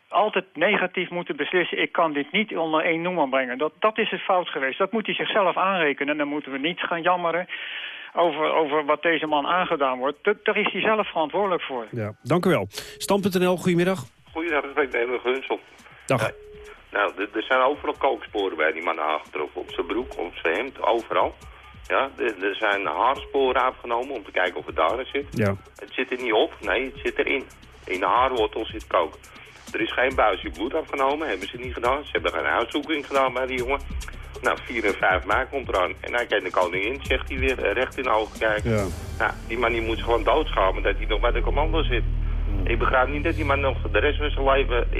altijd negatief moeten beslissen. Ik kan dit niet onder één noemer brengen. Dat, dat is het fout geweest. Dat moet hij zichzelf aanrekenen. En dan moeten we niet gaan jammeren over, over wat deze man aangedaan wordt. Da- Daar is hij zelf verantwoordelijk voor. Ja, dank u wel. Stand.nl, goedemiddag. Goeiedag, ik ben Emil Gunsel. Dag. Nou, er- zijn overal kooksporen bij die man aangetroffen. Op zijn broek, op zijn hemd, overal. Ja, er, zijn haarsporen afgenomen om te kijken of het daarin zit. Ja. Het zit er niet op, nee, het zit erin. in de haarwortel zit kook. Er is geen buisje bloed afgenomen, hebben ze niet gedaan. Ze hebben geen uitzoeking gedaan bij die jongen. Nou, 4 en 5 mei komt eraan. En hij kent de koningin, zegt hij weer, recht in de ogen kijken. Ja. Nou, die man die moet gewoon doodschamen dat hij nog bij de commando zit. Ik begrijp niet dat die man nog de rest van zijn leven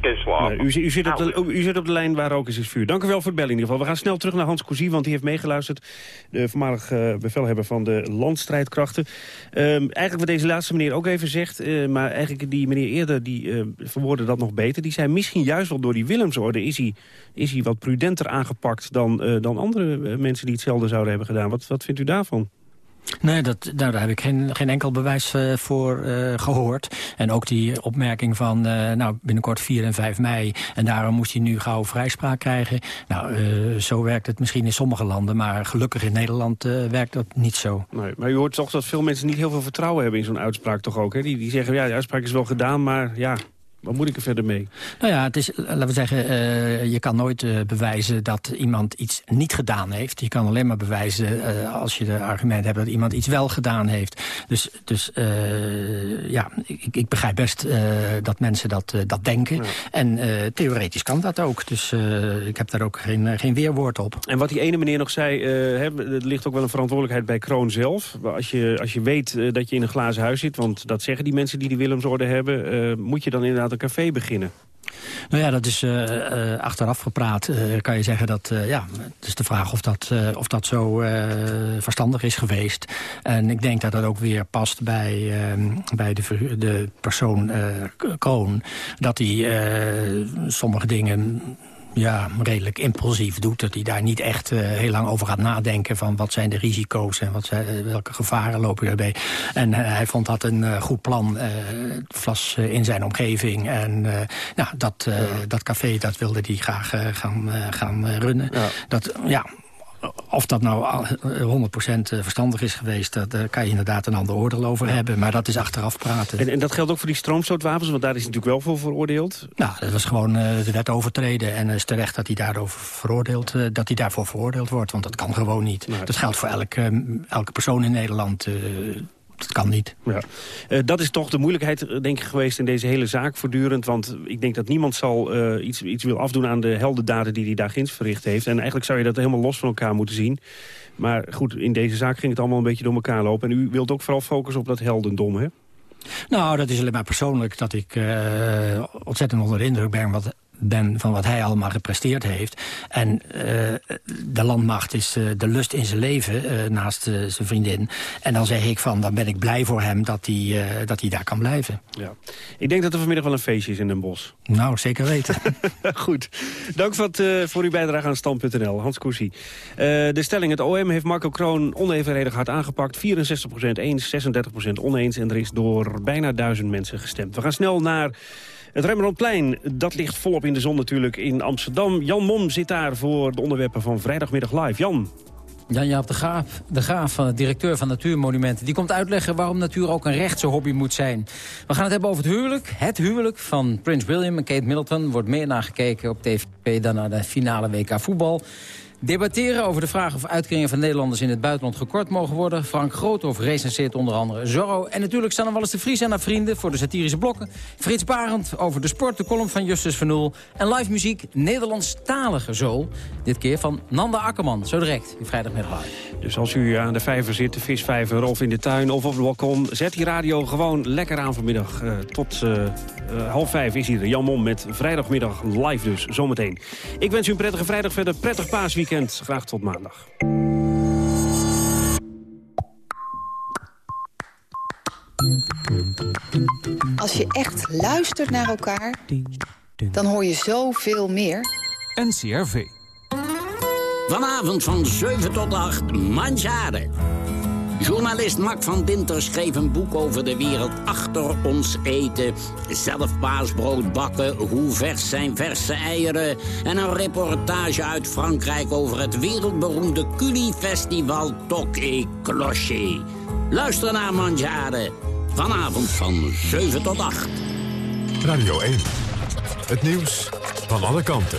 kan slapen. Nee, u, u, zit op de, Nou, u zit op de lijn waar ook is, is vuur. Dank u wel voor het bellen in ieder geval. We gaan snel terug naar Hans Cousy, want die heeft meegeluisterd. De voormalig eh, bevelhebber van de landstrijdkrachten. Ehm, eigenlijk wat deze laatste meneer ook even zegt... eh, maar eigenlijk die meneer eerder die eh, verwoordde dat nog beter. Die zei misschien juist wel door die Willemsorde... is hij, is hij wat prudenter aangepakt dan, dan andere mensen die hetzelfde zouden hebben gedaan. Wat, wat vindt u daarvan? Nee, dat, nou, daar heb ik geen, geen enkel bewijs eh, voor eh, gehoord. En ook die opmerking van eh, nou, binnenkort 4 en 5 mei... en daarom moest hij nu gauw vrijspraak krijgen. Nou, zo werkt het misschien in sommige landen... maar gelukkig in Nederland werkt dat niet zo. Nee, maar u hoort toch dat veel mensen niet heel veel vertrouwen hebben in zo'n uitspraak toch ook. Hè? Die, die zeggen, ja, de uitspraak is wel gedaan, maar ja, wat moet ik er verder mee? Nou ja, het is, laten we zeggen, eh, je kan nooit eh, bewijzen dat iemand iets niet gedaan heeft. Je kan alleen maar bewijzen eh, als je de argument hebt dat iemand iets wel gedaan heeft. Dus, dus eh, ja, ik, ik begrijp best eh, dat mensen dat, eh, dat denken. En eh, theoretisch kan dat ook. Dus eh, ik heb daar ook geen, eh, geen weerwoord op. En wat die ene meneer nog zei, eh, er ligt ook wel een verantwoordelijkheid bij Kroon zelf. Als je, als je weet eh, dat je in een glazen huis zit, want dat zeggen die mensen die die Willemsorde hebben... eh, moet je dan inderdaad een café beginnen. Nou ja, dat is eh, eh, achteraf gepraat. eh, kan je zeggen dat, ja, het is de vraag of dat, of dat zo verstandig is geweest. En ik denk dat dat ook weer past bij, eh, bij de, de persoon K- Kroon. Dat hij sommige dingen ja, redelijk impulsief doet. Dat hij daar niet echt eh, heel lang over gaat nadenken... van wat zijn de risico's en wat zijn, eh, welke gevaren lopen erbij. En eh, hij vond dat een goed plan, vlas in zijn omgeving. En nou, dat, dat café dat wilde hij graag gaan, gaan runnen. Dat, ja, of dat nou al- eh, 100% verstandig is geweest... dat- daar kan je inderdaad een ander oordeel over hebben. Maar dat is achteraf praten. En, en dat geldt ook voor die stroomstootwapens, want daar is hij natuurlijk wel voor veroordeeld. Nou, dat was gewoon eh, de wet overtreden. En het is terecht dat hij, daarover veroordeeld, eh, dat hij daarvoor veroordeeld wordt. Want dat kan gewoon niet. Dat geldt voor elke, elke persoon in Nederland. eh, dat kan niet. Ja. Eh, dat is toch de moeilijkheid, denk ik, geweest in deze hele zaak voortdurend. Want ik denk dat niemand zal eh, iets, iets wil afdoen aan de heldendaden die hij daar ginds verricht heeft. En eigenlijk zou je dat helemaal los van elkaar moeten zien. Maar goed, in deze zaak ging het allemaal een beetje door elkaar lopen. En u wilt ook vooral focussen op dat heldendom, hè? Nou, dat is alleen maar persoonlijk dat ik eh, ontzettend onder de indruk ben... Wat, ben van wat hij allemaal gepresteerd heeft. En eh, de landmacht is eh, de lust in zijn leven eh, naast zijn vriendin. En dan zeg ik van, dan ben ik blij voor hem dat hij, dat hij daar kan blijven. Ja. Ik denk dat er vanmiddag wel een feestje is in Den Bosch. Nou, zeker weten. Goed. Dank voor, het, voor uw bijdrage aan Stand.nl. Hans Koesie. De stelling, het OM heeft Marco Kroon onevenredig hard aangepakt. 64% eens, 36% oneens. En er is door bijna duizend mensen gestemd. We gaan snel naar het Rembrandtplein. Dat ligt volop in de zon natuurlijk in Amsterdam. Jan Mom zit daar voor de onderwerpen van Vrijdagmiddag Live. Jan. Jan-Jaap de Graaf, de Graaf, van directeur van Natuurmonumenten... die komt uitleggen waarom natuur ook een rechtse hobby moet zijn. We gaan het hebben over het huwelijk. Het huwelijk van Prins William en Kate Middleton... wordt meer nagekeken op tv dan naar de finale WK voetbal. Debatteren over de vraag of uitkeringen van Nederlanders in het buitenland gekort mogen worden. Frank Groothoff recenseert onder andere Zorro. En natuurlijk staan er wel eens de Vries en haar vrienden voor de satirische blokken. Frits Barend over de sport, de column van Justus van Oel. En live muziek, Nederlandstalige zo. Dit keer van Nanda Akkerman, zo direct in Vrijdagmiddag. Dus als u aan de vijver zit, de visvijver of in de tuin of op het balkon... zet die radio gewoon lekker aan vanmiddag. Eh, tot eh, eh, half vijf is hier Jan Mom met vrijdagmiddag live dus, zometeen. Ik wens u een prettige vrijdag verder, prettig paasweekend. Graag tot maandag. Als je echt luistert naar elkaar, dan hoor je zoveel meer. NCRV. Vanavond van 7 tot 8, Manjare. Journalist Mark van Dinter schreef een boek over de wereld achter ons eten. Zelf paasbrood bakken, hoe vers zijn verse eieren... en een reportage uit Frankrijk over het wereldberoemde culie-festival Toque Clocher. Luister naar Manjare. Vanavond van 7 tot 8. Radio 1. Het nieuws van alle kanten.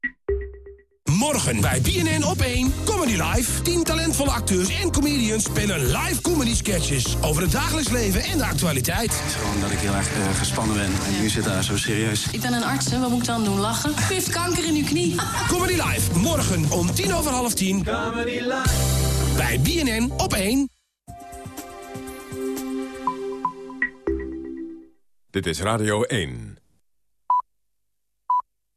Morgen bij BNN op 1 Comedy Live. 10 talentvolle acteurs en comedians spelen live comedy sketches over het dagelijks leven en de actualiteit. Het is gewoon dat ik heel erg uh, gespannen ben en nu zit daar zo serieus. Ik ben een arts, hè? wat moet ik dan doen? Lachen? U heeft kanker in uw knie. Comedy Live, morgen om tien over half tien. Comedy Live. Bij BNN op 1. Dit is Radio 1.